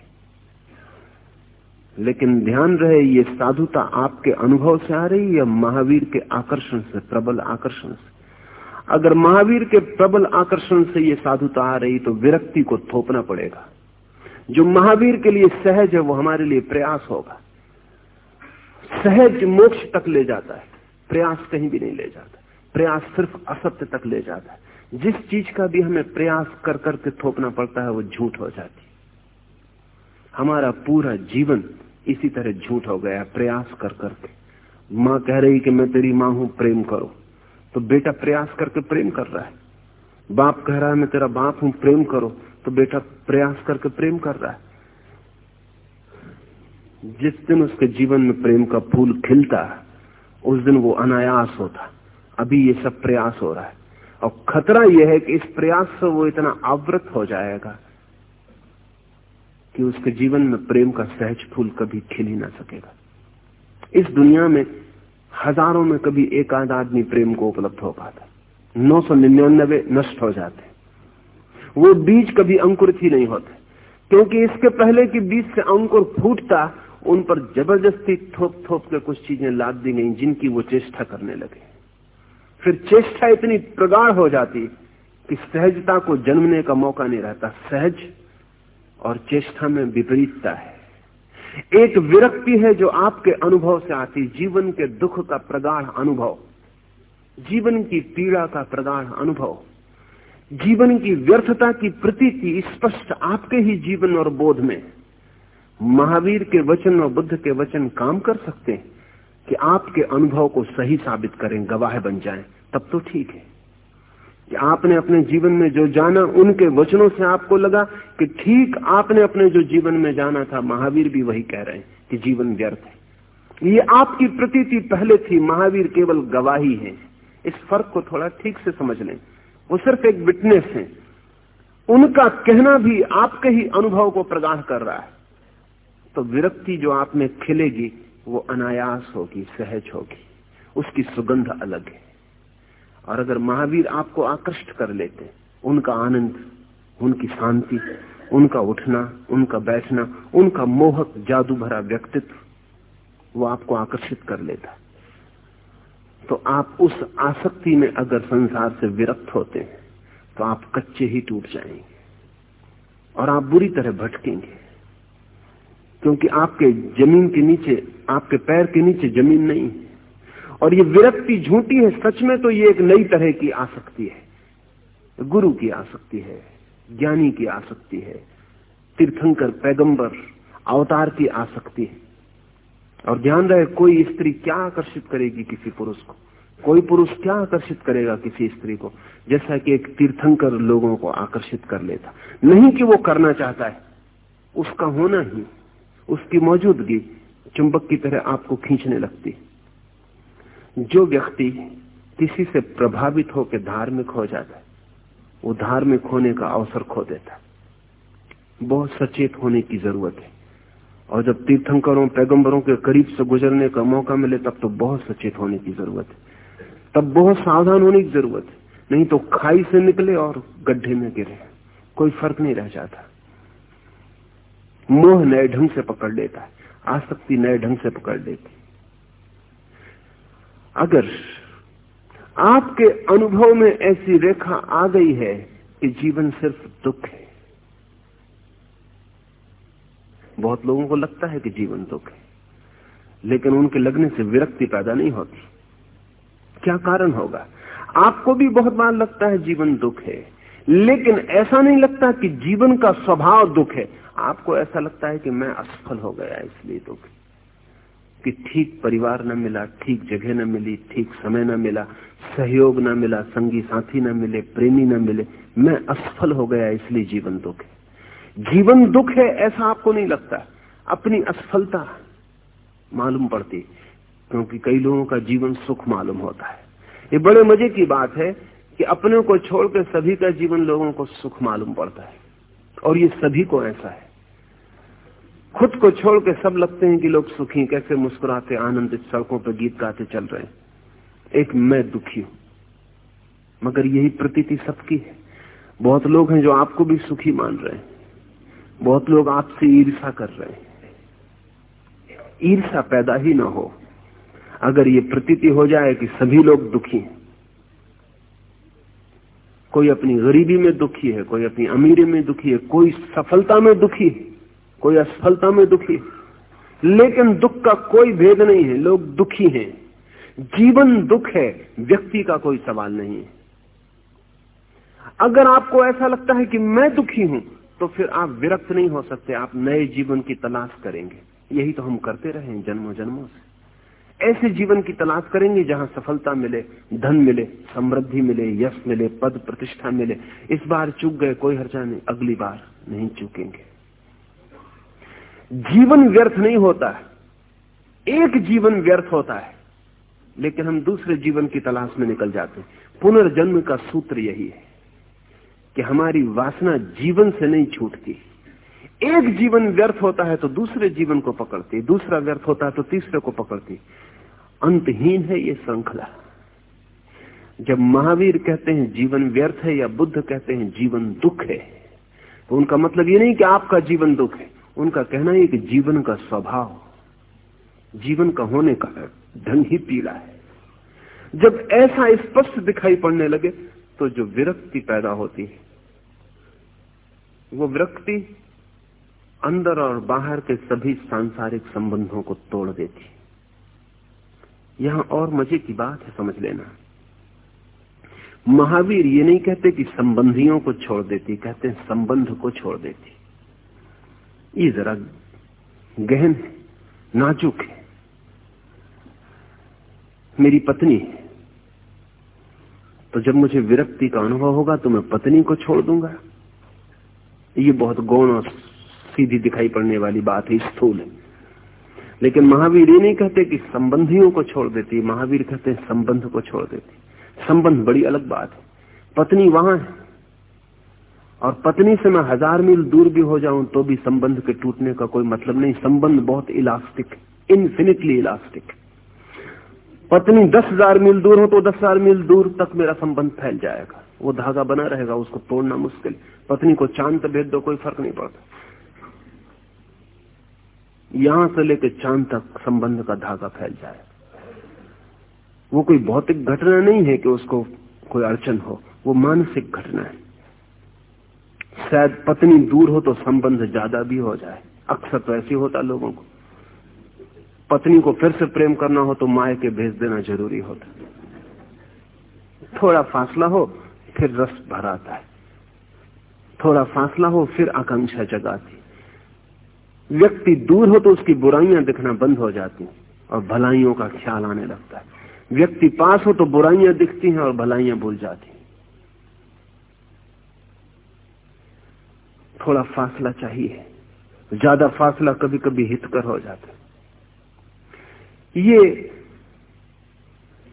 Speaker 1: लेकिन ध्यान रहे, ये साधुता आपके अनुभव से आ रही है या महावीर के आकर्षण से, प्रबल आकर्षण से? अगर महावीर के प्रबल आकर्षण से ये साधुता आ रही तो विरक्ति को थोपना पड़ेगा। जो महावीर के लिए सहज है, वो हमारे लिए प्रयास होगा। सहज मोक्ष तक ले जाता है। प्रयास कहीं भी नहीं ले जाता। प्रयास सिर्फ़ असत्य तक ले जाता है। जिस चीज़ का भी हमें प्रयास कर करके थोपना पड़ता है, वो झूठ हो जाती हमारा पूरा जीवन इसी तरह झूठ हो गया प्रयास कर करके। माँ कह रही कि मैं तेरी माँ हूँ, प्रेम करो। तो बेटा प्रयास करके प्रेम कर रहा है। बाप कह रहा है, मैं तेरा बाप हूँ, प्रेम करो। तो बेटा प्रयास करके प्रेम कर रहा है। जिस दिन उसके जीवन में प्रेम का फूल खिलता है, उस दिन वो अनायास होता अभी ये सब प्रयास हो रहा है। और खतरा यह है कि इस प्रयास से वो इतना आवृत हो जाएगा कि उसके जीवन में प्रेम का सहज फूल कभी खिल ही ना सकेगा। इस दुनिया में हज़ारों में कभी एक आध आदमी प्रेम को उपलब्ध हो पाता। नौ सौ निन्यानबे नष्ट हो जाते। वो बीज कभी अंकुरित ही नहीं होते। क्योंकि इसके पहले कि बीज से अंकुर फूटता, उन पर ज़बरदस्ती थोप थोप के कुछ चीज़ें लाद दी गई, जिनकी वो चेष्टा करने लगे। फिर चेष्टा इतनी प्रगाढ़ हो जाती कि सहजता को जन्मने का मौका नहीं रहता। सहज और चेष्टा में विपरीतता है। एक विरक्ति है जो आपके अनुभव से आती, जीवन के दुख का प्रगाढ़ अनुभव। जीवन की पीड़ा का प्रगाढ़ अनुभव। जीवन की व्यर्थता की प्रतीति स्पष्ट आपके ही जीवन और बोध में। महावीर के वचन और बुद्ध के वचन काम कर सकते हैं कि आपके अनुभव को सही साबित करें, गवाह बन जाएँ। तब तो ठीक है। कि आपने अपने जीवन में जो जाना, उनके वचनों से आपको लगा कि ठीक आपने अपने जो जीवन में जाना था, महावीर भी वही कह रहे हैं कि जीवन व्यर्थ है। ये आपकी प्रतीति पहले थी, महावीर केवल गवाही है। इस फ़र्क को थोड़ा ठीक से समझ लें। वो सिर्फ़ एक विटनेस है। उनका कहना भी आपके ही अनुभव को प्रगाढ़ कर रहा है। तो विरक्ति जो आप में खिलेगी, वो अनायास होगी, सहज होगी। उसकी सुगंध अलग है। और अगर महावीर आपको आकृष्ट कर लेते, उनका आनंद, उनकी शांति, उनका उठना, उनका बैठना, उनका मोहक जादू भरा व्यक्तित्व, वो आपको आकर्षित कर लेता। तो आप उस आसक्ति में अगर संसार से विरक्त होते हैं तो आप कच्चे ही टूट जाएँगे और आप बुरी तरह भटकेंगे। क्योंकि आपके ज़मीन के नीचे, आपके पैर के नीचे ज़मीन नहीं है। और ये विरक्ति झूठी है सच में तो ये एक नई तरह की आसक्ति है। गुरु की आसक्ति है, ज्ञानी की आसक्ति है, तीर्थंकर, पैगंबर, अवतार की आसक्ति है। और ध्यान रहे, कोई स्त्री क्या आकर्षित करेगी किसी पुरुष को? कोई पुरुष क्या आकर्षित करेगा किसी स्त्री को? जैसा कि एक तीर्थंकर लोगों को आकर्षित कर लेता। नहीं कि वो करना चाहता है, उसका होना ही, उसकी मौजूदगी चुंबक की तरह आपको खींचने लगती जो व्यक्ति किसी से प्रभावित होकर धार्मिक हो जाता है, वो धार्मिक होने का अवसर खो देता है। बहुत सचेत होने की ज़रूरत है। और जब तीर्थंकरों, पैगंबरों के करीब से गुजरने का मौका मिले, तब तो बहुत सचेत होने की ज़रूरत है। तब बहुत सावधान होने की ज़रूरत है। नहीं तो खाई से निकले और गड्ढे में गिरे। कोई फ़र्क नहीं रह जाता। मोह नए ढंग से पकड़ लेता है। आसक्ति नए ढंग से पकड़ लेती अगर आपके अनुभव में ऐसी रेखा आ गई है कि जीवन सिर्फ़ दुख है। बहुत लोगों को लगता है कि जीवन दुख है, लेकिन उनके लगने से विरक्ति पैदा नहीं होती। क्या कारण होगा? आपको भी बहुत बार लगता है जीवन दुख है, लेकिन ऐसा नहीं लगता कि जीवन का स्वभाव दुख है। आपको ऐसा लगता है कि मैं असफल हो गया, इसलिए दुख कि ठीक परिवार न मिला, ठीक जगह न मिली, ठीक समय न मिला, सहयोग न मिला, संगी साथी न मिले, प्रेमी न मिले, मैं असफल हो गया इसलिए जीवन दुख है। जीवन दुख है ऐसा आपको नहीं लगता। अपनी असफलता मालूम पड़ती, क्योंकि कई लोगों का जीवन सुख मालूम होता है। ये बड़े मज़े की बात है कि अपने को छोड़कर सभी का जीवन लोगों को सुख मालूम पड़ता है, और ये सभी को ऐसा है। खुद को छोड़ के सब लगते हैं कि लोग सुखी कैसे मुस्कुराते, आनंदित सड़कों पर गीत गाते चल रहे हैं। एक मैं दुखी हूँ। मगर यही प्रतीति सबकी है। बहुत लोग हैं जो आपको भी सुखी मान रहे हैं। बहुत लोग आपसे ईर्षा कर रहे हैं। ईर्षा पैदा ही ना हो। अगर ये प्रतीति हो जाए कि सभी लोग दुखी हैं। कोई अपनी गरीबी में दुखी है, कोई अपनी अमीरी में दुखी है, कोई सफलता में दुखी है। कोई असफलता में दुखी। लेकिन दुख का कोई भेद नहीं है, लोग दुखी हैं। जीवन दुख है, व्यक्ति का कोई सवाल नहीं है। अगर आपको ऐसा लगता है कि मैं दुखी हूँ तो फिर आप विरक्त नहीं हो सकते, आप नए जीवन की तलाश करेंगे। यही तो हम करते रहे जन्मों जन्मों से। ऐसे जीवन की तलाश करेंगे जहाँ सफलता मिले, धन मिले, समृद्धि मिले, यश मिले, पद प्रतिष्ठा मिले। इस बार चूक गए, कोई हर्जा नहीं, अगली बार नहीं चूकेंगे। जीवन व्यर्थ नहीं होता है। एक जीवन व्यर्थ होता है, लेकिन हम दूसरे जीवन की तलाश में निकल जाते हैं। पुनर्जन्म का सूत्र यही है कि हमारी वासना जीवन से नहीं छूटती। एक जीवन व्यर्थ होता है तो दूसरे जीवन को पकड़ती दूसरा व्यर्थ होता है तो तीसरे को पकड़ती अंतहीन है ये श्रृंखला। जब महावीर कहते हैं जीवन व्यर्थ है या बुद्ध कहते हैं जीवन दुख है तो उनका मतलब ये नहीं कि आपका जीवन दुख है। उनका कहना है कि जीवन का स्वभाव, जीवन का होने का ढंग ही पीड़ा है। जब ऐसा स्पष्ट दिखाई पड़ने लगे तो जो विरक्ति पैदा होती है, वो विरक्ति अंदर और बाहर के सभी सांसारिक संबंधों को तोड़ देती यहाँ और मज़े की बात है, समझ लेना। महावीर ये नहीं कहते कि संबंधियों को छोड़ देती, कहते हैं संबंध को छोड़ देती। ये जरा गहन है, नाजुक है। मेरी पत्नी है। तो जब मुझे विरक्ति का अनुभव होगा तो मैं पत्नी को छोड़ दूँगा। ये बहुत गौण और सीधी दिखाई पड़ने वाली बात है, स्थूल है। लेकिन महावीर ये नहीं कहते कि संबंधियों को छोड़ देती महावीर कहते हैं संबंध को छोड़ देती संबंध बड़ी अलग बात है। पत्नी वहाँ है। और पत्नी से मैं हज़ार मील दूर भी हो जाऊँ तो भी संबंध के टूटने का कोई मतलब नहीं। संबंध बहुत इलास्टिक इन्फिनिटली इलास्टिक पत्नी दस हज़ार मील दूर हो तो दस हज़ार मील दूर तक मेरा संबंध फैल जाएगा। वो धागा बना रहेगा, उसको तोड़ना मुश्किल। पत्नी को चाँद भेज दो, कोई फ़र्क नहीं पड़ता। यहाँ से लेकर चाँद तक संबंध का धागा फैल जाए। वो कोई भौतिक घटना नहीं है कि उसको कोई अड़चन हो। वो मानसिक घटना है। शायद पत्नी दूर हो तो संबंध ज़्यादा भी हो जाए। अक्सर तो ऐसे होता लोगों को। पत्नी को फिर से प्रेम करना हो तो माए के भेज देना ज़रूरी होता। थोड़ा फासला हो, फिर रस भराता है। थोड़ा फासला हो, फिर आकांक्षा जगाती। व्यक्ति दूर हो तो उसकी बुराइयाँ दिखना बंद हो जाती और भलाइयों का ख्याल आने लगता है। व्यक्ति पास हो तो बुराइयाँ दिखती हैं और भलाइयाँ भूल जाती थोड़ा फासला चाहिए। ज़्यादा फासला कभी कभी हितकर हो जाता ये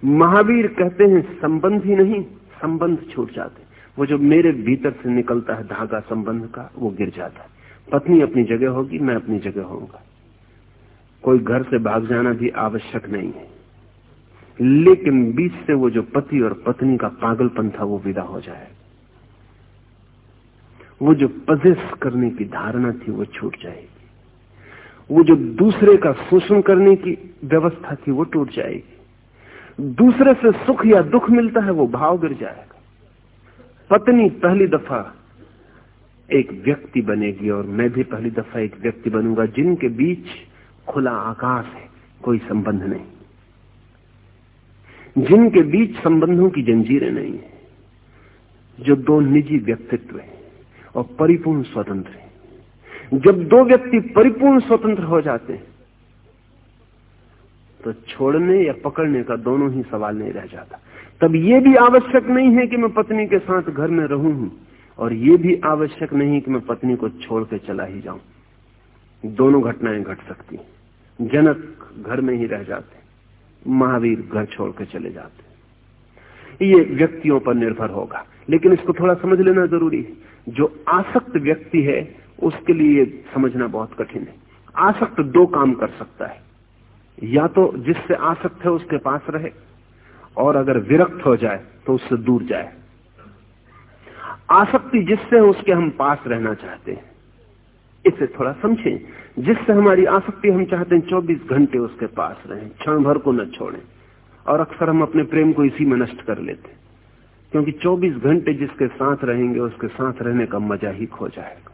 Speaker 1: महावीर कहते हैं, संबंध ही नहीं, संबंध छूट जाते वो जो मेरे भीतर से निकलता है धागा संबंध का, वो गिर जाता है। पत्नी अपनी जगह होगी, मैं अपनी जगह होऊँगा। कोई घर से भाग जाना भी आवश्यक नहीं है। लेकिन बीच से वो जो पति और पत्नी का पागलपन था, वो विदा हो जाए वो जो पजेस करने की धारणा थी, वो छूट जाएगी। वो जो दूसरे का शोषण करने की व्यवस्था थी, वो टूट जाएगी। दूसरे से सुख या दुख मिलता है, वो भाव गिर जाएगा। पत्नी पहली दफ़ा एक व्यक्ति बनेगी, और मैं भी पहली दफ़ा एक व्यक्ति बनूँगा जिनके बीच खुला आकाश है, कोई संबंध नहीं। जिनके बीच संबंधों की जंजीरें नहीं है, जो दो निजी व्यक्तित्व है। और परिपूर्ण स्वतंत्र है। जब दो व्यक्ति परिपूर्ण स्वतंत्र हो जाते हैं तो छोड़ने या पकड़ने का दोनों ही सवाल नहीं रह जाता। तब यह भी आवश्यक नहीं है कि मैं पत्नी के साथ घर में रहूँ हूँ, और ये भी आवश्यक नहीं कि मैं पत्नी को छोड़ के चला ही जाऊँ। दोनों घटनाएँ घट सकती जनक घर में ही रह जाते महावीर घर छोड़ के चले जाते ये व्यक्तियों पर निर्भर होगा। लेकिन इसको थोड़ा समझ लेना ज़रूरी है। जो आसक्त व्यक्ति है, उसके लिए समझना बहुत कठिन है। आसक्त दो काम कर सकता है। या तो जिससे आसक्त है, उसके पास रहे, और अगर विरक्त हो जाए तो उससे दूर जाए। आसक्ति जिससे उसके हम पास रहना चाहते हैं, इसे थोड़ा समझें। जिससे हमारी आसक्ति हम चाहते हैं 24 घंटे उसके पास रहें, क्षण भर को न छोड़ें। और अक्सर हम अपने प्रेम को इसी में नष्ट कर लेते क्योंकि 24 घंटे जिसके साथ रहेंगे, उसके साथ रहने का मज़ा ही खो जाएगा।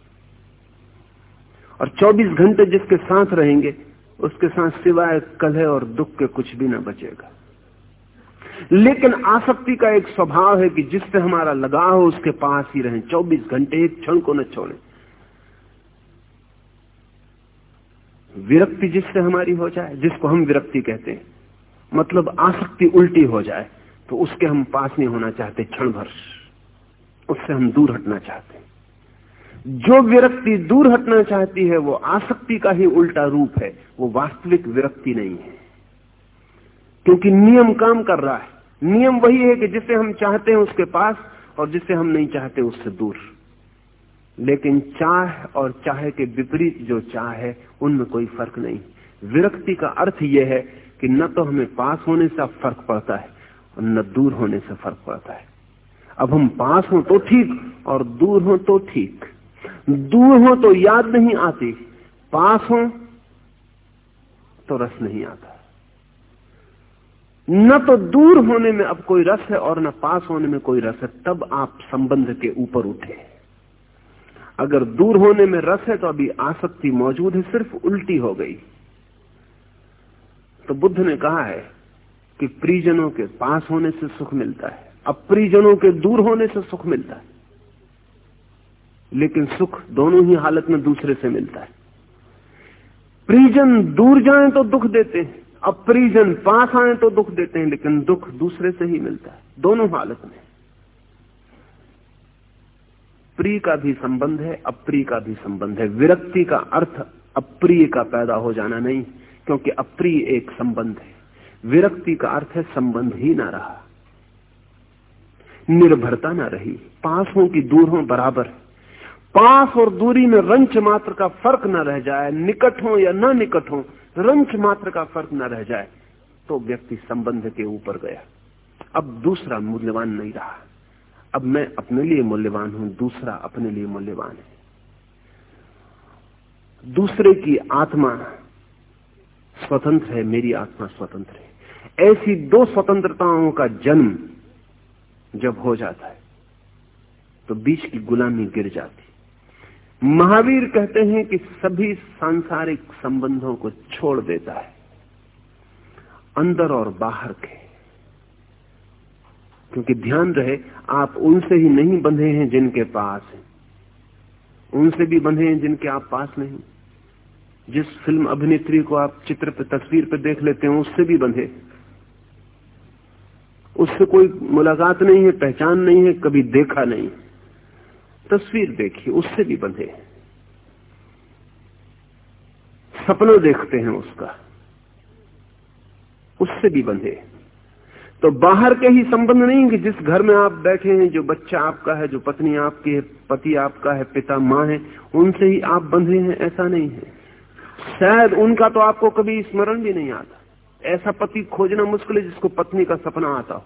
Speaker 1: और 24 घंटे जिसके साथ रहेंगे, उसके साथ सिवाय कलह और दुख के कुछ भी ना बचेगा। लेकिन आसक्ति का एक स्वभाव है कि जिससे हमारा लगाव हो, उसके पास ही रहें। 24 घंटे एक क्षण को न छोड़ें। विरक्ति जिससे हमारी हो जाए, जिसको हम विरक्ति कहते हैं। मतलब आसक्ति उल्टी हो जाए तो उसके हम पास नहीं होना चाहते क्षण भर उससे हम दूर हटना चाहते जो विरक्ति दूर हटना चाहती है, वो आसक्ति का ही उल्टा रूप है। वो वास्तविक विरक्ति नहीं है। क्योंकि नियम काम कर रहा है। नियम वही है कि जिसे हम चाहते हैं उसके पास, और जिसे हम नहीं चाहते उससे दूर। लेकिन चाह और चाहे के विपरीत जो चाह है, उनमें कोई फ़र्क नहीं। विरक्ति का अर्थ यह है कि न तो हमें पास होने से फ़र्क पड़ता है और न दूर होने से फ़र्क पड़ता है। अब हम पास हो तो ठीक और दूर हो तो ठीक। दूर हो तो याद नहीं आती, पास हो तो रस नहीं आता। न तो दूर होने में अब कोई रस है और न पास होने में कोई रस है, तब आप संबंध के ऊपर उठे। अगर दूर होने में रस है तो अभी आसक्ति मौजूद है, सिर्फ़ उल्टी हो गई। तो बुद्ध ने कहा है कि परिजनों के पास होने से सुख मिलता है अप्रिजनों के दूर होने से सुख मिलता है। लेकिन सुख दोनों ही हालत में दूसरे से मिलता है। परिजन दूर जाएँ तो दुख देते हैं अप्रिजन पास आए तो दुख देते हैं, लेकिन दुख दूसरे से ही मिलता है, दोनों हालत में। प्रिय का भी संबंध है, अप्रिय का भी संबंध है। विरक्ति का अर्थ अप्रिय का पैदा हो जाना नहीं। क्योंकि अप्रिय एक संबंध है। विरक्ति का अर्थ है संबंध ही ना रहा। निर्भरता ना रही। पास हो कि दूर हो। बराबर पास और दूरी में रंच मात्र का फ़र्क न रह जाए। निकट हो या न निकट हो रंच मात्र का फ़र्क ना रह जाए तो व्यक्ति संबंध के ऊपर गया। अब दूसरा मूल्यवान नहीं रहा। अब मैं अपने लिए मूल्यवान हूँ, दूसरा अपने लिए मूल्यवान है। दूसरे की आत्मा स्वतंत्र है, मेरी आत्मा स्वतंत्र है। ऐसी दो स्वतंत्रताओं का जन्म जब हो जाता है तो बीच की गुलामी गिर जाती महावीर कहते हैं कि सभी सांसारिक संबंधों को छोड़ देता है। अंदर और बाहर के। क्योंकि ध्यान रहे, आप उनसे ही नहीं बंधे हैं जिनके पास हैं। उनसे भी बंधे हैं जिनके आप पास नहीं। जिस फ़िल्म अभिनेत्री को आप चित्र पे, तस्वीर पे देख लेते हैं, उससे भी बंधे। उससे कोई मुलाकात नहीं है, पहचान नहीं है, कभी देखा नहीं। तस्वीर देखी उससे भी बंधे। सपना देखते हैं उसका। उससे भी बंधे। तो बाहर के ही संबंध नहीं कि जिस घर में आप बैठे हैं, जो बच्चा आपका है, जो पत्नी आपकी है, पति आपका है, पिता, माँ है, उनसे ही आप बंधे हैं, ऐसा नहीं है। शायद उनका तो आपको कभी स्मरण भी नहीं आता। ऐसा पति खोजना मुश्किल है जिसको पत्नी का सपना आता हो।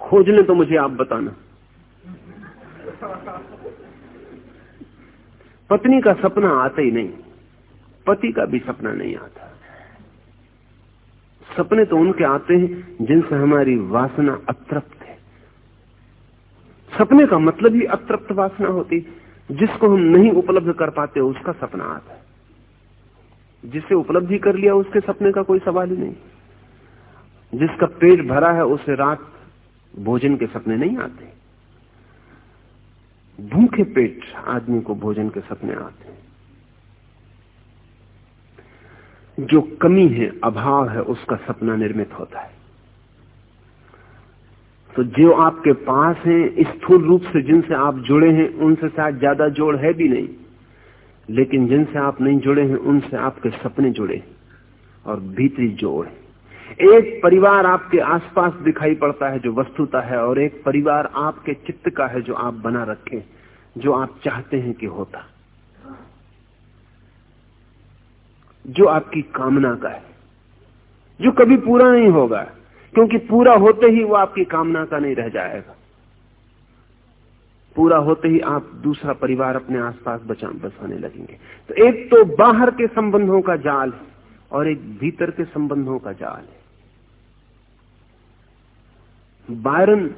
Speaker 1: खोजने तो मुझे आप बताना। पत्नी का सपना आता ही नहीं। पति का भी सपना नहीं आता। सपने तो उनके आते हैं जिनसे हमारी वासना अतृप्त है। सपने का मतलब ही अतृप्त वासना होती जिसको हम नहीं उपलब्ध कर पाते उसका सपना आता है। जिसे उपलब्धि कर लिया, उसके सपने का कोई सवाल ही नहीं। जिसका पेट भरा है, उसे रात भोजन के सपने नहीं आते। भूखे पेट आदमी को भोजन के सपने आते हैं। जो कमी है, अभाव है, उसका सपना निर्मित होता है। तो जो आपके पास हैं, स्थूल रूप से जिनसे आप जुड़े हैं, उनसे शायद ज़्यादा जोड़ है भी नहीं। लेकिन जिनसे आप नहीं जुड़े हैं, उनसे आपके सपने जुड़े और भीतरी जोड़ एक परिवार आपके आसपास दिखाई पड़ता है जो वस्तुता है और एक परिवार आपके चित्त का है जो आप बना रखे, जो आप चाहते हैं कि होता। जो आपकी कामना का है, जो कभी पूरा नहीं होगा। क्योंकि पूरा होते ही वो आपकी कामना का नहीं रह जाएगा। पूरा होते ही आप दूसरा परिवार अपने आसपास बचा, बसाने लगेंगे। तो एक तो बाहर के संबंधों का जाल है और एक भीतर के संबंधों का जाल है। बायरन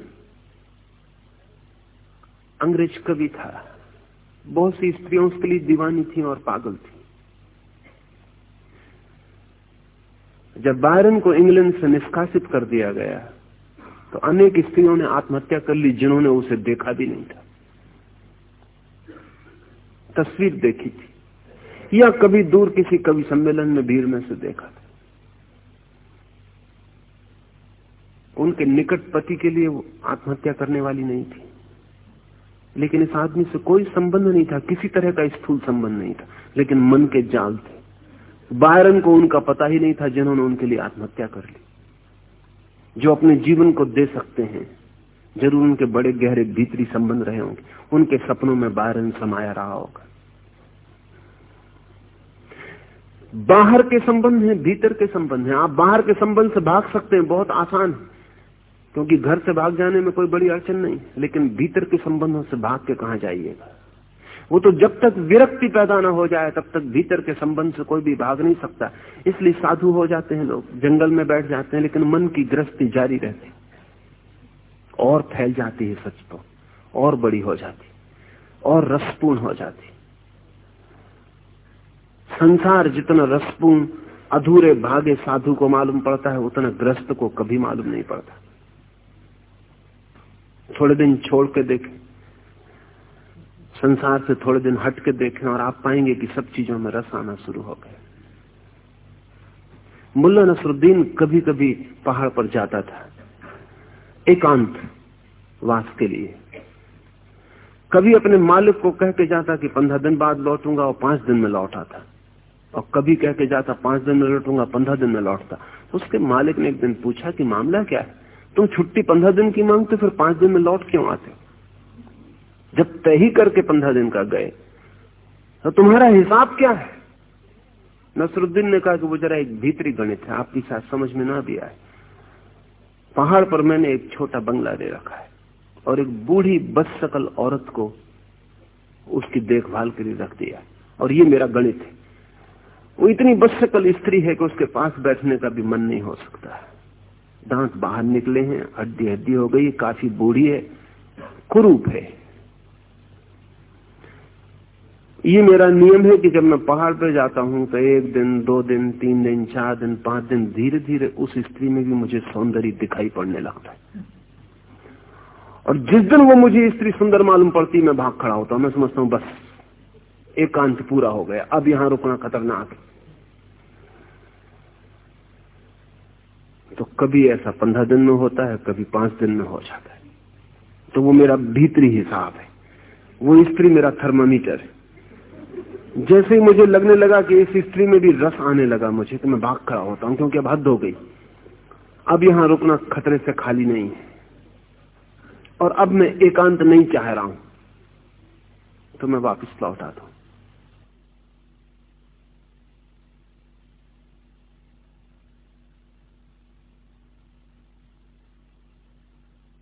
Speaker 1: अंग्रेज़ कवि था। बहुत सी स्त्रियों उसके लिए दीवानी थी और पागल थी। जब बायरन को इंग्लैंड से निष्कासित कर दिया गया तो अनेक स्त्रियों ने आत्महत्या कर ली जिन्होंने उसे देखा भी नहीं था। तस्वीर देखी थी। या कभी दूर किसी कवि सम्मेलन में भीड़ में से देखा था। उनके निकट पति के लिए वो आत्महत्या करने वाली नहीं थी। लेकिन इस आदमी से कोई संबंध नहीं था, किसी तरह का स्थूल संबंध नहीं था, लेकिन मन के जाल थे। बायरन को उनका पता ही नहीं था जिन्होंने उनके लिए आत्महत्या कर ली। जो अपने जीवन को दे सकते हैं, ज़रूर उनके बड़े गहरे भीतरी संबंध रहे होंगे। उनके सपनों में बायरन समाया रहा होगा। बाहर के संबंध है, भीतर के संबंध है। आप बाहर के संबंध से भाग सकते हैं, बहुत आसान है। क्योंकि घर से भाग जाने में कोई बड़ी अड़चन नहीं, लेकिन भीतर के संबंधों से भाग के कहा जाइएगा? वो तो जब तक विरक्ति पैदा ना हो जाए, तब तक भीतर के संबंध से कोई भी भाग नहीं सकता। इसलिए साधु हो जाते हैं लोग, जंगल में बैठ जाते हैं, लेकिन मन की गृहस्थी जारी रहती। और फैल जाती है सच तो और बड़ी हो जाती, और रसपूर्ण हो जाती। संसार जितना रसपूर्ण, अधूरे भागे साधु को मालूम पड़ता है, उतना ग्रस्त को कभी मालूम नहीं पड़ता। थोड़े दिन छोड़ के देखें। संसार से थोड़े दिन हट के देखें और आप पाएँगे कि सब चीज़ों में रस आना शुरू हो गए मुल्ला नसरुद्दीन कभी कभी पहाड़ पर जाता था, एकांत वास के लिए। कभी अपने मालिक को कह के जाता कि पंद्रह दिन बाद लौटूँगा और पाँच दिन में लौट आता। और कभी कह के जाता, पाँच दिन में लौटूँगा, पंद्रह दिन में लौटता। उसके मालिक ने एक दिन पूछा कि मामला क्या है? तुम छुट्टी पंद्रह दिन की मांगते फिर पाँच दिन में लौट क्यों आते जब तय ही करके पंद्रह दिन का गए तो तुम्हारा हिसाब क्या है? नसरुद्दीन ने कहा कि वो जरा एक भीतरी गणित है, आपकी साथ समझ में ना भी आए। पहाड़ पर मैंने एक छोटा बंगला दे रखा है और एक बूढ़ी बस सकल औरत को उसकी देखभाल के लिए रख दिया और ये मेरा गणित है। वो इतनी बस सकल स्त्री है कि उसके पास बैठने का भी मन नहीं हो सकता दांत बाहर निकले हैं, हड्डी हड्डी हो गई, काफ़ी बूढ़ी है, कुरूप है। ये मेरा नियम है कि जब मैं पहाड़ पर जाता हूँ तो एक दिन, दो दिन, तीन दिन, चार दिन, पाँच दिन धीरे धीरे उस स्त्री में भी मुझे सौंदर्य दिखाई पड़ने लगता है। और जिस दिन वो मुझे स्त्री सुंदर मालूम पड़ती, मैं भाग खड़ा होता हूँ। मैं समझता हूँ, बस, एकांत पूरा हो गया। अब यहाँ रुकना खतरनाक है। तो कभी ऐसा पंद्रह दिन में होता है, कभी पाँच दिन में हो जाता है। तो वो मेरा भीतरी हिसाब है। वो स्त्री मेरा थर्मामीटर है। जैसे ही मुझे लगने लगा कि इस स्त्री में भी रस आने लगा मुझे तो मैं भाग खड़ा होता हूँ, क्योंकि अब हद हो गई। अब यहाँ रुकना खतरे से खाली नहीं है। और अब मैं एकांत नहीं चाह रहा हूँ। तो मैं वापस लौटा दू